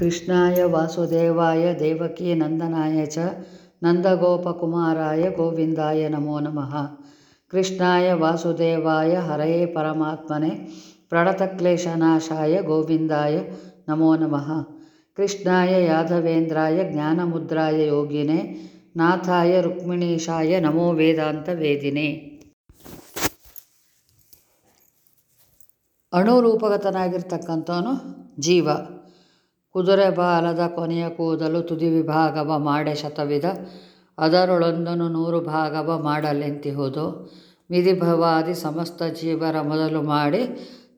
कृष्णाय वासुदेवाय देवकीनन्दनाय च नन्दगोपकुमाराय गोविन्दाय नमो नमः कृष्णाय वासुदेवाय हरये परमात्मने प्रणतक्लेशनाशाय गोविन्दाय नमो नमः कृष्णाय यादवेन्द्राय ज्ञानमुद्राय योगिने नाथाय रुक्मिणीशाय नमो ವೇದಾಂತವೇದಿನೇ ಅಣುರೂಪಗತನಾಗಿರ್ತಕ್ಕಂಥವನು ಜೀವ ಕುದುರೆ ಬಾಲದ ಕೊನೆಯ ಕೂದಲು ತುದಿ ವಿಭಾಗವ ಮಾಡೆ ಶತವಿದ ಅದರೊಳೊಂದನು ನೂರು ಭಾಗವ ಮಾಡಲೆಂತಿಹುದು. ವಿಧಿಭವಾದಿ ಸಮಸ್ತ ಜೀವರ ಮೊದಲು ಮಾಡಿ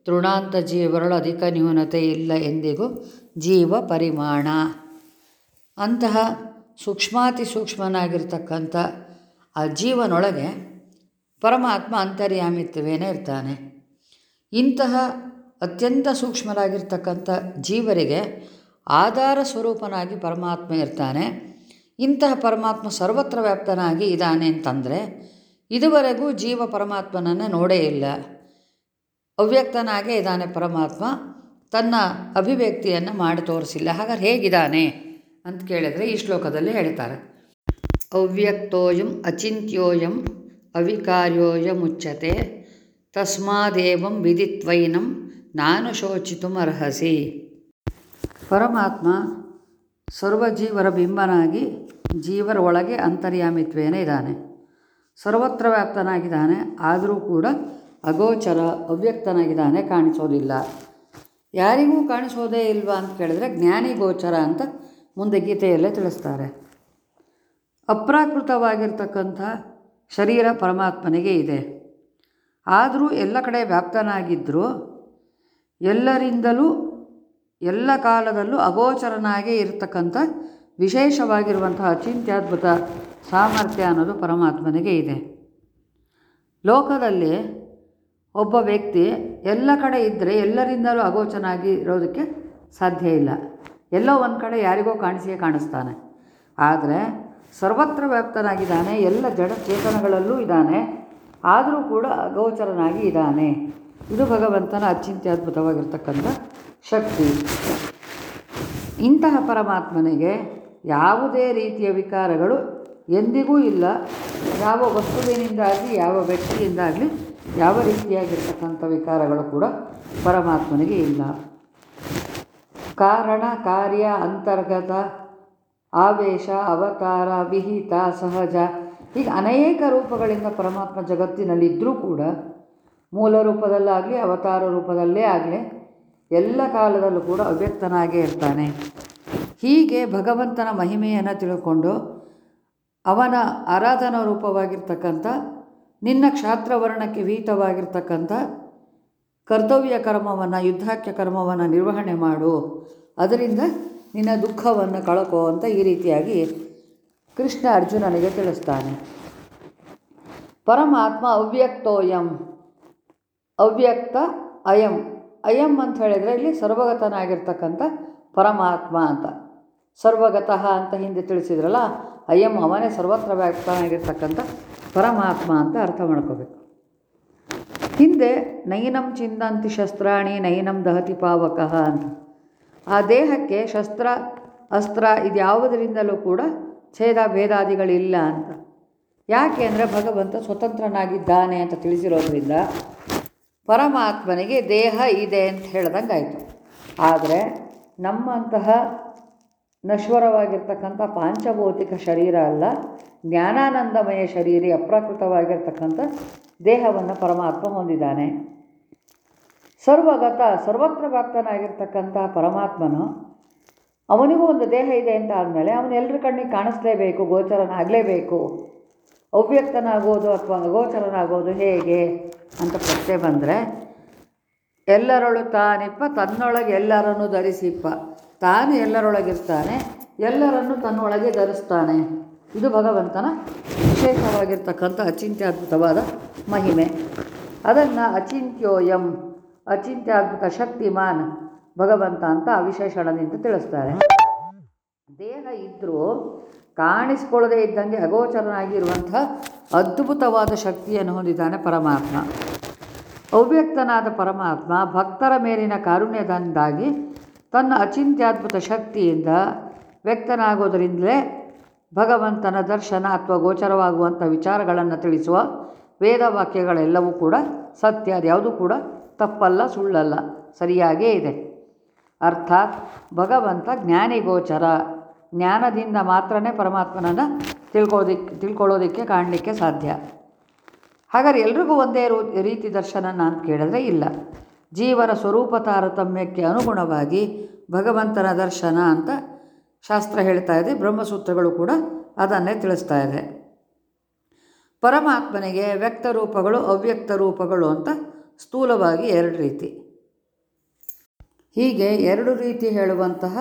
ತೃಣಾಂತ ಜೀವರಳು ಅಧಿಕ ನ್ಯೂನತೆ ಇಲ್ಲ ಎಂದಿಗೂ ಜೀವ ಪರಿಮಾಣ. ಅಂತಹ ಸೂಕ್ಷ್ಮಾತಿ ಸೂಕ್ಷ್ಮನಾಗಿರ್ತಕ್ಕಂಥ ಆ ಜೀವನೊಳಗೆ ಪರಮಾತ್ಮ ಅಂತರ್ಯಾಮಿತ್ವೇನೇ ಇರ್ತಾನೆ. ಇಂತಹ ಅತ್ಯಂತ ಸೂಕ್ಷ್ಮರಾಗಿರ್ತಕ್ಕಂಥ ಜೀವರಿಗೆ ಆಧಾರ ಸ್ವರೂಪನಾಗಿ ಪರಮಾತ್ಮ ಇರ್ತಾನೆ. ಇಂತಹ ಪರಮಾತ್ಮ ಸರ್ವತ್ರ ವ್ಯಾಪ್ತನಾಗಿ ಇದ್ದಾನೆ ಅಂತಂದರೆ, ಇದುವರೆಗೂ ಜೀವ ಪರಮಾತ್ಮನನ್ನು ನೋಡೇ ಇಲ್ಲ. ಅವ್ಯಕ್ತನಾಗೇ ಇದ್ದಾನೆ ಪರಮಾತ್ಮ, ತನ್ನ ಅಭಿವ್ಯಕ್ತಿಯನ್ನು ಮಾಡಿ ತೋರಿಸಿಲ್ಲ. ಹಾಗಾದ್ರೆ ಹೇಗಿದ್ದಾನೆ ಅಂತ ಕೇಳಿದರೆ ಈ ಶ್ಲೋಕದಲ್ಲಿ ಹೇಳ್ತಾರೆ. ಅವ್ಯಕ್ತೋಯಂ ಅಚಿಂತ್ಯೋಯಂ ಅವಿಕಾರ್ಯೋಯಮುಚ್ಯತೆ ತಸ್ಮಾದೇವಂ ವಿಧಿತ್ವೈನಂ ನಾನು ಶೋಚಿತುಮರ್ಹಸಿ. ಪರಮಾತ್ಮ ಸರ್ವಜೀವರ ಬಿಂಬನಾಗಿ ಜೀವರ ಒಳಗೆ ಅಂತರ್ಯಾಮಿತ್ವೇನೇ ಇದ್ದಾನೆ. ಸರ್ವತ್ರ ವ್ಯಾಪ್ತನಾಗಿದ್ದಾನೆ ಆದರೂ ಕೂಡ ಅಗೋಚರ, ಅವ್ಯಕ್ತನಾಗಿದ್ದಾನೆ ಕಾಣಿಸೋದಿಲ್ಲ. ಯಾರಿಗೂ ಕಾಣಿಸೋದೇ ಇಲ್ವಾ ಅಂತ ಕೇಳಿದ್ರೆ ಜ್ಞಾನಿ ಗೋಚರ ಅಂತ ಮುಂದೆ ಗೀತೆಯಲ್ಲೇ ತಿಳಿಸ್ತಾರೆ. ಅಪ್ರಾಕೃತವಾಗಿರ್ತಕ್ಕಂಥ ಶರೀರ ಪರಮಾತ್ಮನಿಗೆ ಇದೆ. ಆದರೂ ಎಲ್ಲ ಕಡೆ ವ್ಯಾಪ್ತನಾಗಿದ್ದರೂ ಎಲ್ಲರಿಂದಲೂ ಎಲ್ಲ ಕಾಲದಲ್ಲೂ ಅಗೋಚರನಾಗೇ ಇರತಕ್ಕಂಥ ವಿಶೇಷವಾಗಿರುವಂತಹ ಅಚಿಂತ್ಯದ್ಭುತ ಸಾಮರ್ಥ್ಯ ಅನ್ನೋದು ಪರಮಾತ್ಮನಿಗೆ ಇದೆ. ಲೋಕದಲ್ಲಿ ಒಬ್ಬ ವ್ಯಕ್ತಿ ಎಲ್ಲ ಕಡೆ ಇದ್ದರೆ ಎಲ್ಲರಿಂದಲೂ ಅಗೋಚನಾಗಿ ಇರೋದಕ್ಕೆ ಸಾಧ್ಯ ಇಲ್ಲ. ಎಲ್ಲೋ ಒಂದು ಕಡೆ ಯಾರಿಗೋ ಕಾಣಿಸಿಯೇ ಕಾಣಿಸ್ತಾನೆ. ಆದರೆ ಸರ್ವತ್ರ ವ್ಯಾಪ್ತನಾಗಿದ್ದಾನೆ, ಎಲ್ಲ ಜಡ ಚೇತನಗಳಲ್ಲೂ ಇದ್ದಾನೆ, ಆದರೂ ಕೂಡ ಅಗೋಚರನಾಗಿ ಇದ್ದಾನೆ. ಇದು ಭಗವಂತನ ಅಚಿಂತ್ಯದ್ಭುತವಾಗಿರ್ತಕ್ಕಂಥ ಶಕ್ತಿ. ಇಂತಹ ಪರಮಾತ್ಮನಿಗೆ ಯಾವುದೇ ರೀತಿಯ ವಿಕಾರಗಳು ಎಂದಿಗೂ ಇಲ್ಲ. ಯಾವ ವಸ್ತುವಿನಿಂದಾಗಲಿ, ಯಾವ ವ್ಯಕ್ತಿಯಿಂದಾಗಲಿ, ಯಾವ ರೀತಿಯಾಗಿರ್ತಕ್ಕಂಥ ವಿಕಾರಗಳು ಕೂಡ ಪರಮಾತ್ಮನಿಗೆ ಇಲ್ಲ. ಕಾರಣ, ಕಾರ್ಯ, ಅಂತರ್ಗತ, ಆವೇಶ, ಅವತಾರ, ವಿಹಿತ, ಸಹಜ, ಹೀಗೆ ಅನೇಕ ರೂಪಗಳಿಂದ ಪರಮಾತ್ಮ ಜಗತ್ತಿನಲ್ಲಿದ್ದರೂ ಕೂಡ ಮೂಲ ರೂಪದಲ್ಲಾಗಲಿ, ಅವತಾರ ರೂಪದಲ್ಲೇ ಆಗಲಿ ಎಲ್ಲ ಕಾಲದಲ್ಲೂ ಕೂಡ ಅವ್ಯಕ್ತನಾಗೇ ಇರ್ತಾನೆ. ಹೀಗೆ ಭಗವಂತನ ಮಹಿಮೆಯನ್ನು ತಿಳ್ಕೊಂಡು ಅವನ ಆರಾಧನಾ ರೂಪವಾಗಿರ್ತಕ್ಕಂಥ, ನಿನ್ನ ಕ್ಷಾತ್ರವರ್ಣಕ್ಕೆ ವಿಹಿತವಾಗಿರ್ತಕ್ಕಂಥ ಕರ್ತವ್ಯ ಕರ್ಮವನ್ನು, ಯುದ್ಧಾಖ್ಯ ಕರ್ಮವನ್ನು ನಿರ್ವಹಣೆ ಮಾಡು. ಅದರಿಂದ ನಿನ್ನ ದುಃಖವನ್ನು ಕಳಕೋ ಅಂತ ಈ ರೀತಿಯಾಗಿ ಕೃಷ್ಣ ಅರ್ಜುನನಿಗೆ ತಿಳಿಸ್ತಾನೆ. ಪರಮಾತ್ಮ ಅವ್ಯಕ್ತೋಯಂ. ಅವ್ಯಕ್ತ ಅಯಂ. ಅಯಂ ಅಂತ ಹೇಳಿದರೆ ಇಲ್ಲಿ ಸರ್ವಗತನಾಗಿರ್ತಕ್ಕಂಥ ಪರಮಾತ್ಮ ಅಂತ. ಸರ್ವಗತಃ ಅಂತ ಹಿಂದೆ ತಿಳಿಸಿದ್ರಲ್ಲ, ಅಯಂ ಅವನೇ ಸರ್ವತ್ರ ವ್ಯಾಪ್ತನಾಗಿರ್ತಕ್ಕಂಥ ಪರಮಾತ್ಮ ಅಂತ ಅರ್ಥ ಮಾಡ್ಕೋಬೇಕು. ಹಿಂದೆ ನೈನಂ ಚಿಂದಂತಿ ಶಸ್ತ್ರಾಣಿ ನೈನಂ ದಹತಿ ಪಾವಕಃ ಅಂತ. ಆ ದೇಹಕ್ಕೆ ಶಸ್ತ್ರ, ಅಸ್ತ್ರ ಇದ್ಯಾವುದರಿಂದಲೂ ಕೂಡ ಛೇದ ಭೇದಾದಿಗಳಿಲ್ಲ ಅಂತ. ಯಾಕೆ ಅಂದರೆ ಭಗವಂತ ಸ್ವತಂತ್ರನಾಗಿದ್ದಾನೆ ಅಂತ ತಿಳಿಸಿರೋದ್ರಿಂದ ಪರಮಾತ್ಮನಿಗೆ ದೇಹ ಇದೆ ಅಂತ ಹೇಳ್ದಂಗಾಯಿತು. ಆದರೆ ನಮ್ಮಂತಹ ನಶ್ವರವಾಗಿರ್ತಕ್ಕಂಥ ಪಾಂಚಭೌತಿಕ ಶರೀರ ಅಲ್ಲ, ಜ್ಞಾನಾನಂದಮಯ ಶರೀರಿ ಅಪ್ರಾಕೃತವಾಗಿರ್ತಕ್ಕಂಥ ದೇಹವನ್ನು ಪರಮಾತ್ಮ ಹೊಂದಿದ್ದಾನೆ. ಸರ್ವಗತ, ಸರ್ವತ್ರ ವ್ಯಾಪ್ತನಾಗಿರ್ತಕ್ಕಂಥ ಪರಮಾತ್ಮನು ಅವನಿಗೂ ಒಂದು ದೇಹ ಇದೆ ಅಂತ ಆದಮೇಲೆ ಅವನು ಎಲ್ಲರ ಕಣ್ಣಿಗೆ ಕಾಣಿಸ್ಲೇಬೇಕು, ಗೋಚರನಾಗಲೇಬೇಕು. ಅವ್ಯಕ್ತನಾಗೋದು ಅಥವಾ ಅಗೋಚರನಾಗೋದು ಹೇಗೆ ಅಂತ ಪ್ರಶ್ನೆ ಬಂದರೆ, ಎಲ್ಲರೊಳು ತಾನಿಪ್ಪ, ತನ್ನೊಳಗೆ ಎಲ್ಲರನ್ನು ಧರಿಸಿಪ್ಪ. ತಾನು ಎಲ್ಲರೊಳಗಿರ್ತಾನೆ, ಎಲ್ಲರನ್ನು ತನ್ನೊಳಗೆ ಧರಿಸ್ತಾನೆ. ಇದು ಭಗವಂತನ ವಿಶೇಷವಾಗಿರ್ತಕ್ಕಂಥ ಅಚಿಂತ್ಯದ್ಭುತವಾದ ಮಹಿಮೆ. ಅದನ್ನು ಅಚಿಂತ್ಯೋಯಂ, ಅಚಿಂತ್ಯದ್ಭುತ ಶಕ್ತಿಮಾನ್ ಭಗವಂತ ಅಂತ ವಿಶೇಷಣದಿಂದ ತಿಳಿಸ್ತಾರೆ. ದೇಹ ಇದ್ದರೂ ಕಾಣಿಸ್ಕೊಳ್ಳದೇ ಇದ್ದಂಗೆ ಅಗೋಚರನಾಗಿರುವಂಥ ಅದ್ಭುತವಾದ ಶಕ್ತಿಯನ್ನು ಹೊಂದಿದ್ದಾನೆ ಪರಮಾತ್ಮ. ಅವ್ಯಕ್ತನಾದ ಪರಮಾತ್ಮ ಭಕ್ತರ ಮೇಲಿನ ಕಾರುಣ್ಯದಿಂದಾಗಿ ತನ್ನ ಅಚಿಂತ್ಯದ್ಭುತ ಶಕ್ತಿಯಿಂದ ವ್ಯಕ್ತನಾಗೋದರಿಂದಲೇ ಭಗವಂತನ ದರ್ಶನ ಅಥವಾ ಗೋಚರವಾಗುವಂಥ ವಿಚಾರಗಳನ್ನು ತಿಳಿಸುವ ವೇದವಾಕ್ಯಗಳೆಲ್ಲವೂ ಕೂಡ ಸತ್ಯ ಅದ್ಯಾವುದು ಕೂಡ ತಪ್ಪಲ್ಲ, ಸುಳ್ಳಲ್ಲ, ಸರಿಯಾಗೇ ಇದೆ. ಅರ್ಥಾತ್ ಭಗವಂತ ಜ್ಞಾನಿಗೋಚರ. ಜ್ಞಾನದಿಂದ ಮಾತ್ರನೇ ಪರಮಾತ್ಮನನ್ನು ತಿಳ್ಕೊಳ್ಳೋದಿಕ್ಕೆ ತಿಳ್ಕೊಳ್ಳೋದಕ್ಕೆ ಕಾಣಲಿಕ್ಕೆ ಸಾಧ್ಯ. ಹಾಗಾದ್ರೆ ಎಲ್ರಿಗೂ ಒಂದೇ ರೀತಿ ದರ್ಶನ ಅಂತ ಕೇಳಿದ್ರೆ ಇಲ್ಲ. ಜೀವನ ಸ್ವರೂಪ ತಾರತಮ್ಯಕ್ಕೆ ಅನುಗುಣವಾಗಿ ಭಗವಂತನ ದರ್ಶನ ಅಂತ ಶಾಸ್ತ್ರ ಹೇಳ್ತಾ ಇದೆ, ಬ್ರಹ್ಮಸೂತ್ರಗಳು ಕೂಡ ಅದನ್ನೇ ತಿಳಿಸ್ತಾ ಇದೆ. ಪರಮಾತ್ಮನಿಗೆ ವ್ಯಕ್ತ ರೂಪಗಳು, ಅವ್ಯಕ್ತ ರೂಪಗಳು ಅಂತ ಸ್ಥೂಲವಾಗಿ ಎರಡು ರೀತಿ. ಹೀಗೆ ಎರಡು ರೀತಿ ಹೇಳುವಂತಹ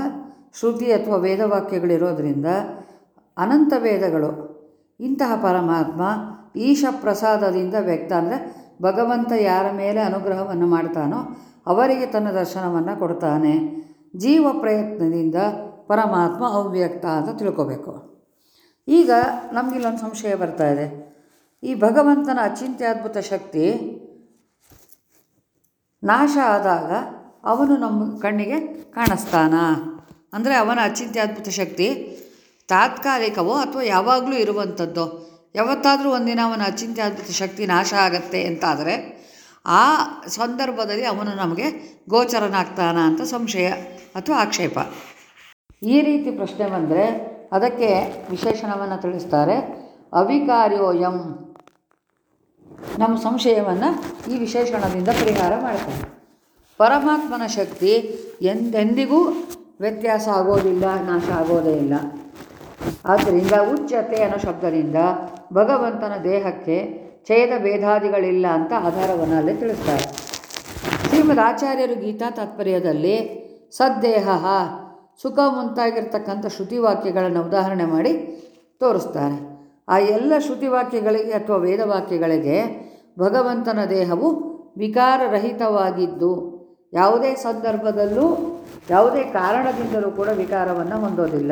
ಶ್ರುತಿ ಅಥವಾ ವೇದವಾಕ್ಯಗಳಿರೋದ್ರಿಂದ ಅನಂತ ವೇದಗಳು, ಇಂತಹ ಪರಮಾತ್ಮ ಈಶ ಪ್ರಸಾದದಿಂದ ವ್ಯಕ್ತ. ಅಂದರೆ ಭಗವಂತ ಯಾರ ಮೇಲೆ ಅನುಗ್ರಹವನ್ನು ಮಾಡ್ತಾನೋ ಅವರಿಗೆ ತನ್ನ ದರ್ಶನವನ್ನು ಕೊಡ್ತಾನೆ. ಜೀವ ಪ್ರಯತ್ನದಿಂದ ಪರಮಾತ್ಮ ಅವ್ಯಕ್ತ ಅಂತ ತಿಳ್ಕೋಬೇಕು. ಈಗ ನಮಗಿಲ್ಲೊಂದು ಸಂಶಯ ಬರ್ತಾ ಇದೆ. ಈ ಭಗವಂತನ ಅಚಿಂತ್ಯದ್ಭುತ ಶಕ್ತಿ ನಾಶ ಆದಾಗ ಅವನು ನಮ್ಮ ಕಣ್ಣಿಗೆ ಕಾಣಿಸ್ತಾನ? ಅಂದರೆ ಅವನ ಅಚಿಂತ್ಯದ್ಭುತ ಶಕ್ತಿ ತಾತ್ಕಾಲಿಕವೋ ಅಥವಾ ಯಾವಾಗಲೂ ಇರುವಂಥದ್ದೋ. ಯಾವತ್ತಾದರೂ ಒಂದಿನ ಅವನ ಅಚಿಂತ್ಯದ್ಭುತ ಶಕ್ತಿ ನಾಶ ಆಗತ್ತೆ ಅಂತಾದರೆ ಆ ಸಂದರ್ಭದಲ್ಲಿ ಅವನು ನಮಗೆ ಗೋಚರನಾಗ್ತಾನ ಅಂತ ಸಂಶಯ ಅಥವಾ ಆಕ್ಷೇಪ. ಈ ರೀತಿ ಪ್ರಶ್ನೆ ಬಂದರೆ ಅದಕ್ಕೆ ವಿಶೇಷಣವನ್ನು ತಿಳಿಸ್ತಾರೆ. ಅವಿಕಾರ್ಯೋಯಂ ನಮ್ಮ ಸಂಶಯವನ್ನು ಈ ವಿಶೇಷಣದಿಂದ ಪರಿಹಾರ ಮಾಡ್ತಾರೆ. ಪರಮಾತ್ಮನ ಶಕ್ತಿ ಎಂದೆಂದಿಗೂ ವ್ಯತ್ಯಾಸ ಆಗೋದಿಲ್ಲ, ನಾಶ ಆಗೋದೇ ಇಲ್ಲ. ಆದ್ದರಿಂದ ಉಚ್ಚತೆ ಅನ್ನೋ ಶಬ್ದದಿಂದ ಭಗವಂತನ ದೇಹಕ್ಕೆ ಛೇದ ಭೇದಾದಿಗಳಿಲ್ಲ ಅಂತ ಆಧಾರವನ್ನು ಅಲ್ಲಿ ತಿಳಿಸ್ತಾರೆ. ಶ್ರೀಮದ್ ಆಚಾರ್ಯರು ಗೀತಾ ತಾತ್ಪರ್ಯದಲ್ಲಿ ಸದ್ದೇಹ ಸುಖ ಮುಂತಾಗಿರ್ತಕ್ಕಂಥ ಶ್ರುತಿವಾಕ್ಯಗಳನ್ನು ಉದಾಹರಣೆ ಮಾಡಿ ತೋರಿಸ್ತಾರೆ. ಆ ಎಲ್ಲ ಶ್ರುತಿವಾಕ್ಯಗಳಿಗೆ ಅಥವಾ ವೇದವಾಕ್ಯಗಳಿಗೆ ಭಗವಂತನ ದೇಹವು ವಿಕಾರರಹಿತವಾಗಿದ್ದು ಯಾವುದೇ ಸಂದರ್ಭದಲ್ಲೂ, ಯಾವುದೇ ಕಾರಣದಿಂದಲೂ ಕೂಡ ವಿಕಾರವನ್ನು ಹೊಂದೋದಿಲ್ಲ.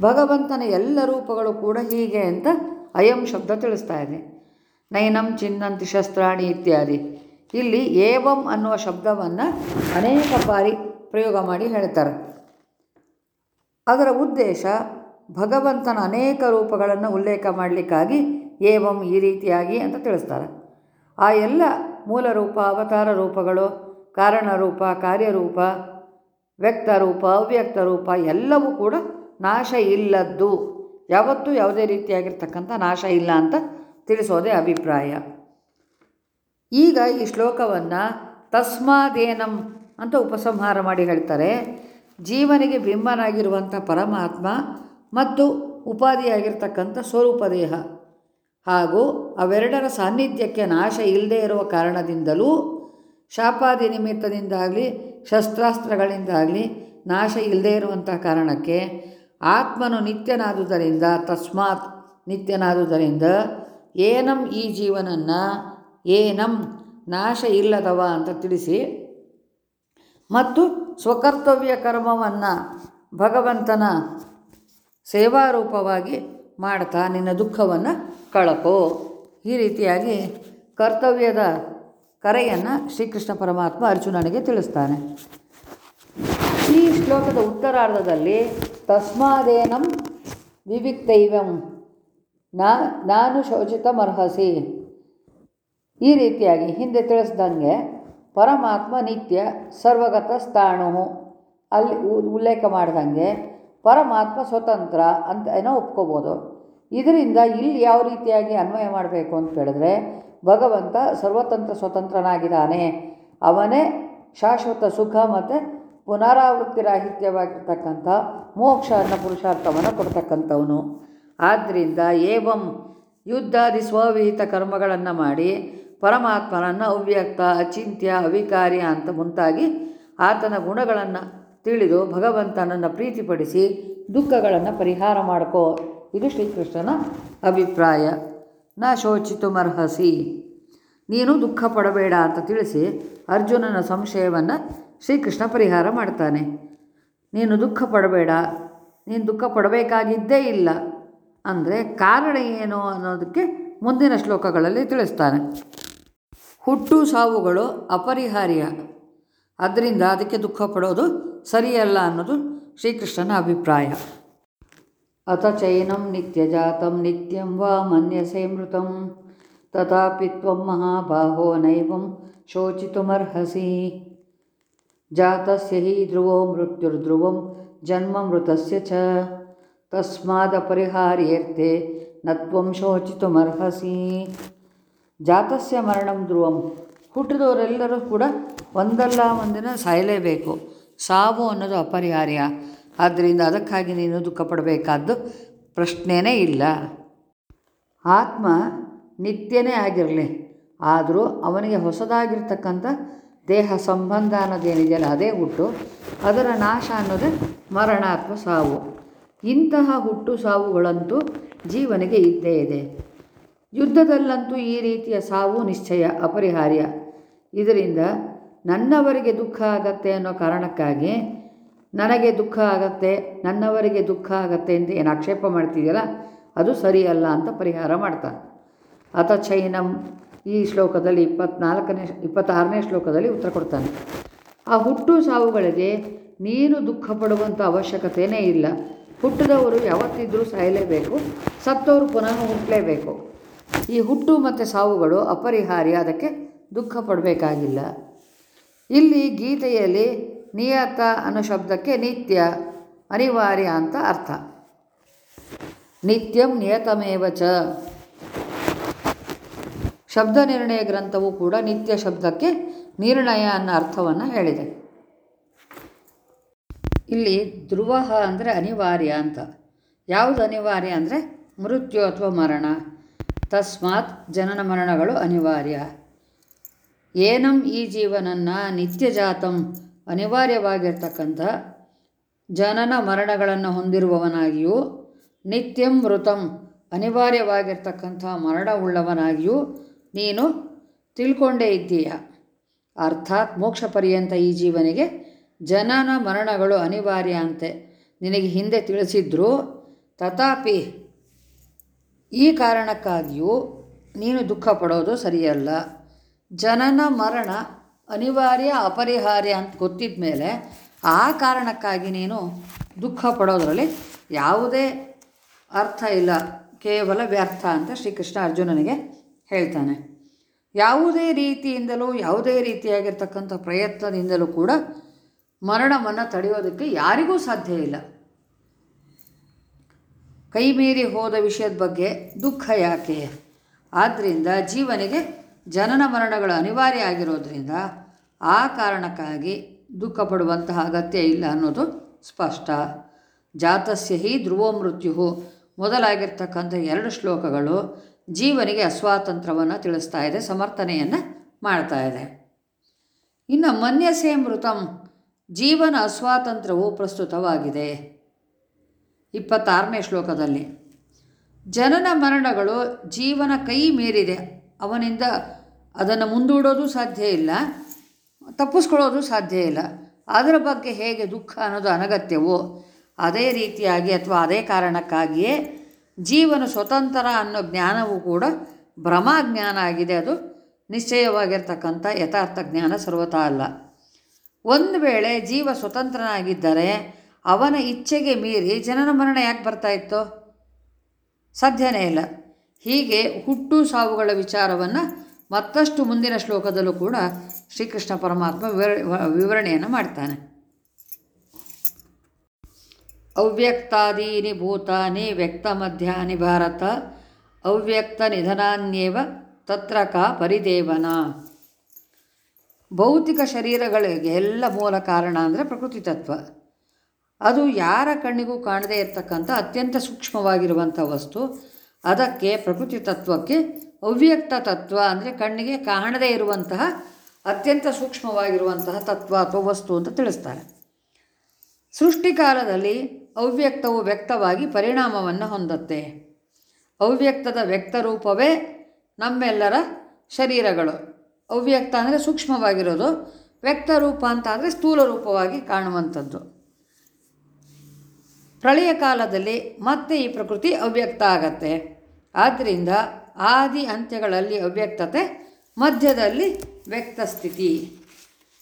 ಭಗವಂತನ ಎಲ್ಲ ರೂಪಗಳು ಕೂಡ ಹೀಗೆ ಅಂತ ಅಯಂ ಶಬ್ದ ತಿಳಿಸ್ತಾ ಇದೆ. ನಯನಂ ಚಿನ್ನಂತಿ ಶಸ್ತ್ರಾಣಿ ಇತ್ಯಾದಿ. ಇಲ್ಲಿ ಏವಂ ಅನ್ನುವ ಶಬ್ದವನ್ನು ಅನೇಕ ಬಾರಿ ಪ್ರಯೋಗ ಮಾಡಿ ಹೇಳ್ತಾರೆ. ಅದರ ಉದ್ದೇಶ ಭಗವಂತನ ಅನೇಕ ರೂಪಗಳನ್ನು ಉಲ್ಲೇಖ ಮಾಡಲಿಕ್ಕಾಗಿ ಏವಂ ಈ ರೀತಿಯಾಗಿ ಅಂತ ತಿಳಿಸ್ತಾರೆ. ಆ ಎಲ್ಲ ಮೂಲ ರೂಪ, ಅವತಾರ ರೂಪಗಳು ಕಾರಣ ರೂಪ ಕಾರ್ಯರೂಪ ವ್ಯಕ್ತ ರೂಪ ಅವ್ಯಕ್ತ ರೂಪ ಎಲ್ಲವೂ ಕೂಡ ನಾಶ ಇಲ್ಲದ್ದು. ಯಾವತ್ತೂ ಯಾವುದೇ ರೀತಿಯಾಗಿರ್ತಕ್ಕಂಥ ನಾಶ ಇಲ್ಲ ಅಂತ ತಿಳಿಸೋದೇ ಅಭಿಪ್ರಾಯ. ಈಗ ಈ ಶ್ಲೋಕವನ್ನು ತಸ್ಮಾದೇನಂ ಅಂತ ಉಪಸಂಹಾರ ಮಾಡಿ ಹೇಳ್ತಾರೆ. ಜೀವನಿಗೆ ಬಿಂಬನಾಗಿರುವಂಥ ಪರಮಾತ್ಮ ಮತ್ತು ಉಪಾಧಿಯಾಗಿರ್ತಕ್ಕಂಥ ಸ್ವರೂಪ ದೇಹ ಹಾಗೂ ಅವೆರಡರ ಸಾನ್ನಿಧ್ಯಕ್ಕೆ ನಾಶ ಇಲ್ಲದೇ ಇರುವ ಕಾರಣದಿಂದಲೂ ಶಾಪಾದಿ ನಿಮಿತ್ತದಿಂದಾಗಲಿ, ಶಸ್ತ್ರಾಸ್ತ್ರಗಳಿಂದಾಗಲಿ ನಾಶ ಇಲ್ಲದೇ ಇರುವಂಥ ಕಾರಣಕ್ಕೆ ಆತ್ಮನು ನಿತ್ಯನಾದುದರಿಂದ, ತಸ್ಮಾತ್ ನಿತ್ಯನಾದುದರಿಂದ ಏನಂ ಈ ಜೀವನನ್ನು, ಏನಂ ನಾಶ ಇಲ್ಲದವ ಅಂತ ತಿಳಿಸಿ ಮತ್ತು ಸ್ವಕರ್ತವ್ಯ ಕರ್ಮವನ್ನು ಭಗವಂತನ ಸೇವಾರೂಪವಾಗಿ ಮಾಡ್ತಾ ನಿನ್ನ ದುಃಖವನ್ನು ಕಳಕೋ ಈ ರೀತಿಯಾಗಿ ಕರ್ತವ್ಯದ ಕರೆಯನ್ನು ಶ್ರೀಕೃಷ್ಣ ಪರಮಾತ್ಮ ಅರ್ಜುನನಿಗೆ ತಿಳಿಸ್ತಾನೆ. ಈ ಶ್ಲೋಕದ ಉತ್ತರಾರ್ಧದಲ್ಲಿ ತಸ್ಮಾದೇನಂ ವಿವಿಕ್ತೈವಂ, ನಾ, ನಾನು ಶೋಚಿತಮರ್ಹಸಿ. ಈ ರೀತಿಯಾಗಿ ಹಿಂದೆ ತಿಳಿಸ್ದಂಗೆ ಪರಮಾತ್ಮ ನಿತ್ಯ ಸರ್ವಗತ ಸ್ಥಾಣು. ಅಲ್ಲಿ ಉಲ್ಲೇಖ ಮಾಡ್ದಂಗೆ ಪರಮಾತ್ಮ ಸ್ವತಂತ್ರ ಅಂತ ಏನೋ ಒಪ್ಕೋಬೋದು. ಇದರಿಂದ ಇಲ್ಲಿ ಯಾವ ರೀತಿಯಾಗಿ ಅನ್ವಯ ಮಾಡಬೇಕು ಅಂತ ಕೇಳಿದ್ರೆ, ಭಗವಂತ ಸರ್ವತಂತ್ರ ಸ್ವತಂತ್ರನಾಗಿದ್ದಾನೆ. ಅವನೇ ಶಾಶ್ವತ ಸುಖ ಮತ್ತು ಪುನರಾವೃತ್ತಿ ರಾಹಿತ್ಯವಾಗಿರ್ತಕ್ಕಂಥ ಮೋಕ್ಷ ಅನ್ನೋ ಪುರುಷಾರ್ಥವನ್ನು ಕೊಡ್ತಕ್ಕಂಥವನು. ಆದ್ದರಿಂದ ಏವಂ ಯುದ್ಧಾದಿ ಸ್ವವಿಹಿತ ಕರ್ಮಗಳನ್ನು ಮಾಡಿ ಪರಮಾತ್ಮನನ್ನು ಅವ್ಯಕ್ತ, ಅಚಿಂತ್ಯ ಅವಿಕಾರ್ಯ ಅಂತ ಮುಂತಾಗಿ ಆತನ ಗುಣಗಳನ್ನು ತಿಳಿದು ಭಗವಂತನನ್ನು ಪ್ರೀತಿಪಡಿಸಿ ದುಃಖಗಳನ್ನು ಪರಿಹಾರ ಮಾಡ್ಕೋ. ಇದು ಶ್ರೀಕೃಷ್ಣನ ಅಭಿಪ್ರಾಯ. ನ ಶೋಚಿತುಮರ್ಹಸಿ ನೀನು ದುಃಖ ಪಡಬೇಡ ಅಂತ ತಿಳಿಸಿ ಅರ್ಜುನನ ಸಂಶಯವನ್ನು ಶ್ರೀಕೃಷ್ಣ ಪರಿಹಾರ ಮಾಡ್ತಾನೆ. ನೀನು ದುಃಖ ಪಡಬೇಡ. ನೀನು ದುಃಖ ಪಡಬೇಕಾಗಿದ್ದೇ ಇಲ್ಲ ಅಂದರೆ ಕಾರಣ ಏನು ಅನ್ನೋದಕ್ಕೆ ಮುಂದಿನ ಶ್ಲೋಕಗಳಲ್ಲಿ ತಿಳಿಸ್ತಾನೆ. ಹುಟ್ಟು ಸಾವುಗಳು ಅಪರಿಹಾರ್ಯ. ಅದರಿಂದ ಅದಕ್ಕೆ ದುಃಖ ಪಡೋದು ಸರಿಯಲ್ಲ ಅನ್ನೋದು ಶ್ರೀಕೃಷ್ಣನ ಅಭಿಪ್ರಾಯ. ಅಥ ಚೈನಂ ನಿತ್ಯಜಾತಂ ನಿತ್ಯಂ ವಾ ಮನ್ಯಸೆ ಮೃತಂ ತಥಾಪಿ ತ್ವಂ ಮಹಾಬಾಹೋ ನೈವಂ ಶೋಚಿತುಮರ್ಹಸಿ ಜಾತಸ್ಯ ಹಿ ಧ್ರುವೋ ಮೃತ್ಯುರ್ಧ್ರುವಂ ಜನ್ಮ ಮೃತಸ್ಯ ಚ ತಸ್ಮಾದಪರಿಹಾರ್ಯರ್ಥೆ ನ ತ್ವಂ ಶೋಚಿತುಮರ್ಹಸಿ ಜಾತಸ್ಯ ಮರಣಂ ಧ್ರುವಂ ಹುಟ್ಟಿದವರೆಲ್ಲರೂ ಕೂಡ ಒಂದಲ್ಲ ಒಂದಿನ ಸಾಯಲೇಬೇಕು. ಸಾವು ಅನ್ನೋದು ಅಪರಿಹಾರ್ಯ. ಆದ್ದರಿಂದ ಅದಕ್ಕಾಗಿ ನೀನು ದುಃಖ ಪಡಬೇಕಾದ್ದು ಪ್ರಶ್ನೆಯೇ ಇಲ್ಲ. ಆತ್ಮ ನಿತ್ಯನೇ ಆಗಿರಲಿ, ಆದರೂ ಅವನಿಗೆ ಹೊಸದಾಗಿರ್ತಕ್ಕಂಥ ದೇಹ ಸಂಬಂಧ ಅನ್ನೋದೇನಿದೆಯಲ್ಲ ಅದೇ ಹುಟ್ಟು. ಅದರ ನಾಶ ಅನ್ನೋದೇ ಮರಣ ಅಥವಾ ಸಾವು. ಇಂತಹ ಹುಟ್ಟು ಸಾವುಗಳಂತೂ ಜೀವನಿಗೆ ಇದ್ದೇ ಇದೆ. ಯುದ್ಧದಲ್ಲಂತೂ ಈ ರೀತಿಯ ಸಾವು ನಿಶ್ಚಯ, ಅಪರಿಹಾರ್ಯ. ಇದರಿಂದ ನನ್ನವರಿಗೆ ದುಃಖ ಆಗತ್ತೆ ಅನ್ನೋ ಕಾರಣಕ್ಕಾಗಿ ನನಗೆ ದುಃಖ ಆಗತ್ತೆ, ನನ್ನವರಿಗೆ ದುಃಖ ಆಗತ್ತೆ ಅಂತ ಏನು ಆಕ್ಷೇಪ ಮಾಡ್ತಿದೆಯಲ್ಲ, ಅದು ಸರಿಯಲ್ಲ ಅಂತ ಪರಿಹಾರ ಮಾಡ್ತಾನೆ. ಅಥ ಚೈನಂ ಈ ಶ್ಲೋಕದಲ್ಲಿ ಇಪ್ಪತ್ನಾಲ್ಕನೇ, ಇಪ್ಪತ್ತಾರನೇ ಶ್ಲೋಕದಲ್ಲಿ ಉತ್ತರ ಕೊಡ್ತಾನೆ. ಆ ಹುಟ್ಟು ಸಾವುಗಳಿಗೆ ನೀನು ದುಃಖ ಪಡುವಂಥ ಅವಶ್ಯಕತೆಯೇ ಇಲ್ಲ. ಹುಟ್ಟಿದವರು ಯಾವತ್ತಿದ್ರೂ ಸಾಯಲೇಬೇಕು, ಸತ್ತವರು ಪುನಃ ಹುಟ್ಟಲೇಬೇಕು. ಈ ಹುಟ್ಟು ಮತ್ತು ಸಾವುಗಳು ಅಪರಿಹಾರ್ಯ, ಅದಕ್ಕೆ ದುಃಖ ಪಡಬೇಕಾಗಿಲ್ಲ. ಇಲ್ಲಿ ಗೀತೆಯಲ್ಲಿ ನಿಯತ ಅನ್ನೋ ಶಬ್ದಕ್ಕೆ ನಿತ್ಯ, ಅನಿವಾರ್ಯ ಅಂತ ಅರ್ಥ. ನಿತ್ಯಂ ನಿಯತಮೇವ ಚ. ಶಬ್ದ ನಿರ್ಣಯ ಗ್ರಂಥವು ಕೂಡ ನಿತ್ಯ ಶಬ್ದಕ್ಕೆ ನಿರ್ಣಯ ಅನ್ನೋ ಅರ್ಥವನ್ನು ಹೇಳಿದೆ. ಇಲ್ಲಿ ಧ್ರುವ ಅಂದರೆ ಅನಿವಾರ್ಯ ಅಂತ. ಯಾವುದು ಅನಿವಾರ್ಯ ಅಂದರೆ ಮೃತ್ಯು ಅಥವಾ ಮರಣ. ತಸ್ಮಾತ್ ಜನನ ಮರಣಗಳು ಅನಿವಾರ್ಯ. ಏನಂ ಈ ಜೀವನನ್ನ ನಿತ್ಯ ಜಾತಂ ಅನಿವಾರ್ಯವಾಗಿರ್ತಕ್ಕಂಥ ಜನನ ಮರಣಗಳನ್ನು ಹೊಂದಿರುವವನಾಗಿಯೂ, ನಿತ್ಯಂ ವೃತಂ ಅನಿವಾರ್ಯವಾಗಿರ್ತಕ್ಕಂಥ ಮರಣವುಳ್ಳವನಾಗಿಯೂ ನೀನು ತಿಳ್ಕೊಂಡೇ ಇದ್ದೀಯ. ಅರ್ಥಾತ್ ಮೋಕ್ಷ ಪರ್ಯಂತ ಈ ಜೀವನಿಗೆ ಜನನ ಮರಣಗಳು ಅನಿವಾರ್ಯ ಅಂತೆ. ನಿನಗೆ ಹಿಂದೆ ತಿಳಿಸಿದ್ರು ತಥಾಪಿ ಈ ಕಾರಣಕ್ಕಾಗಿಯೂ ನೀನು ದುಃಖ ಪಡೋದು ಸರಿಯಲ್ಲ. ಜನನ ಮರಣ ಅನಿವಾರ್ಯ, ಅಪರಿಹಾರ್ಯ ಅಂತ ಗೊತ್ತಿದ್ದ ಮೇಲೆ ಆ ಕಾರಣಕ್ಕಾಗಿ ನೀನು ದುಃಖ ಪಡೋದರಲ್ಲಿ ಯಾವುದೇ ಅರ್ಥ ಇಲ್ಲ, ಕೇವಲ ವ್ಯರ್ಥ ಅಂತ ಶ್ರೀಕೃಷ್ಣ ಅರ್ಜುನನಿಗೆ ಹೇಳ್ತಾನೆ. ಯಾವುದೇ ರೀತಿಯಿಂದಲೂ, ಯಾವುದೇ ರೀತಿಯಾಗಿರ್ತಕ್ಕಂಥ ಪ್ರಯತ್ನದಿಂದಲೂ ಕೂಡ ಮರಣವನ್ನು ತಡೆಯೋದಕ್ಕೆ ಯಾರಿಗೂ ಸಾಧ್ಯ ಇಲ್ಲ. ಕೈಮೀರಿ ಹೋದ ವಿಷಯದ ಬಗ್ಗೆ ದುಃಖ ಯಾಕೆ? ಆದ್ದರಿಂದ ಜೀವನಿಗೆ ಜನನ ಮರಣಗಳು ಅನಿವಾರ್ಯ ಆಗಿರೋದ್ರಿಂದ ಆ ಕಾರಣಕ್ಕಾಗಿ ದುಃಖ ಪಡುವಂತಹ ಅಗತ್ಯ ಇಲ್ಲ ಅನ್ನೋದು ಸ್ಪಷ್ಟ. ಜಾತಸ್ಯ ಹಿ ಧ್ರುವೋ ಮೃತ್ಯು ಮೊದಲಾಗಿರ್ತಕ್ಕಂಥ ಎರಡು ಶ್ಲೋಕಗಳು ಜೀವನಿಗೆ ಅಸ್ವಾತಂತ್ರ್ಯವನ್ನು ತಿಳಿಸ್ತಾ ಇದೆ, ಸಮರ್ಥನೆಯನ್ನು ಮಾಡ್ತಾ ಇದೆ. ಇನ್ನು ಮನ್ಯಸೆ ಮೃತಂ, ಜೀವನ ಅಸ್ವಾತಂತ್ರ್ಯವು ಪ್ರಸ್ತುತವಾಗಿದೆ. ಇಪ್ಪತ್ತಾರನೇ ಶ್ಲೋಕದಲ್ಲಿ, ಜನನ ಮರಣಗಳು ಜೀವನ ಕೈ ಮೀರಿದೆ. ಅವನಿಂದ ಅದನ್ನು ಮುಂದೂಡೋದು ಸಾಧ್ಯ ಇಲ್ಲ, ತಪ್ಪಿಸ್ಕೊಳ್ಳೋದು ಸಾಧ್ಯ ಇಲ್ಲ. ಅದರ ಬಗ್ಗೆ ಹೇಗೆ ದುಃಖ ಅನ್ನೋದು ಅನಗತ್ಯವೋ, ಅದೇ ರೀತಿಯಾಗಿ ಅಥವಾ ಅದೇ ಕಾರಣಕ್ಕಾಗಿಯೇ ಜೀವನ ಸ್ವತಂತ್ರ ಅನ್ನೋ ಜ್ಞಾನವೂ ಕೂಡ ಭ್ರಮಾಜ್ಞಾನ ಆಗಿದೆ. ಅದು ನಿಶ್ಚಯವಾಗಿರ್ತಕ್ಕಂಥ ಯಥಾರ್ಥ ಜ್ಞಾನ ಸರ್ವತಾ ಅಲ್ಲ. ಒಂದು ವೇಳೆ ಜೀವ ಸ್ವತಂತ್ರನಾಗಿದ್ದರೆ ಅವನ ಇಚ್ಛೆಗೆ ಮೀರಿ ಜನನ ಮರಣ ಯಾಕೆ ಬರ್ತಾ ಇತ್ತು? ಸಾಧ್ಯನೇ ಇಲ್ಲ. ಹೀಗೆ ಹುಟ್ಟು ಸಾವುಗಳ ವಿಚಾರವನ್ನು ಮತ್ತಷ್ಟು ಮುಂದಿನ ಶ್ಲೋಕದಲ್ಲೂ ಕೂಡ ಶ್ರೀಕೃಷ್ಣ ಪರಮಾತ್ಮ ವಿವರ, ವಿವರಣೆಯನ್ನು ಮಾಡ್ತಾನೆ. ಅವ್ಯಕ್ತಾದೀನಿ ಭೂತಾನಿ ವ್ಯಕ್ತ ಮಧ್ಯಾನಿ ಭಾರತ, ಅವ್ಯಕ್ತ ನಿಧನಾನ್ಯೇವ ತತ್ರ ಕಾ ಪರಿದೇವನ. ಭೌತಿಕ ಶರೀರಗಳಿಗೆ ಎಲ್ಲ ಮೂಲ ಕಾರಣ ಅಂದರೆ ಪ್ರಕೃತಿ ತತ್ವ. ಅದು ಯಾರ ಕಣ್ಣಿಗೂ ಕಾಣದೇ ಇರತಕ್ಕಂಥ ಅತ್ಯಂತ ಸೂಕ್ಷ್ಮವಾಗಿರುವಂಥ ವಸ್ತು ಅದಕ್ಕೆ ಪ್ರಕೃತಿ ತತ್ವಕ್ಕೆ ಅವ್ಯಕ್ತ ತತ್ವ ಅಂದರೆ ಕಣ್ಣಿಗೆ ಕಾಣದೇ ಇರುವಂತಹ ಅತ್ಯಂತ ಸೂಕ್ಷ್ಮವಾಗಿರುವಂತಹ ತತ್ವ ಅಥವಾ ವಸ್ತು ಅಂತ ತಿಳಿಸ್ತಾರೆ. ಸೃಷ್ಟಿಕಾಲದಲ್ಲಿ ಅವ್ಯಕ್ತವು ವ್ಯಕ್ತವಾಗಿ ಪರಿಣಾಮವನ್ನು ಹೊಂದುತ್ತೆ. ಅವ್ಯಕ್ತದ ವ್ಯಕ್ತರೂಪವೇ ನಮ್ಮೆಲ್ಲರ ಶರೀರಗಳು. ಅವ್ಯಕ್ತ ಅಂದರೆ ಸೂಕ್ಷ್ಮವಾಗಿರೋದು ವ್ಯಕ್ತರೂಪ ಅಂತ ಅಂದರೆ ಸ್ಥೂಲ ರೂಪವಾಗಿ ಕಾಣುವಂಥದ್ದು. ಪ್ರಳಯ ಕಾಲದಲ್ಲಿ ಮತ್ತೆ ಈ ಪ್ರಕೃತಿ ಅವ್ಯಕ್ತ ಆಗತ್ತೆ. ಆದ್ದರಿಂದ ಆದಿ ಅಂತ್ಯಗಳಲ್ಲಿ ಅವ್ಯಕ್ತತೆ, ಮಧ್ಯದಲ್ಲಿ ವ್ಯಕ್ತ ಸ್ಥಿತಿ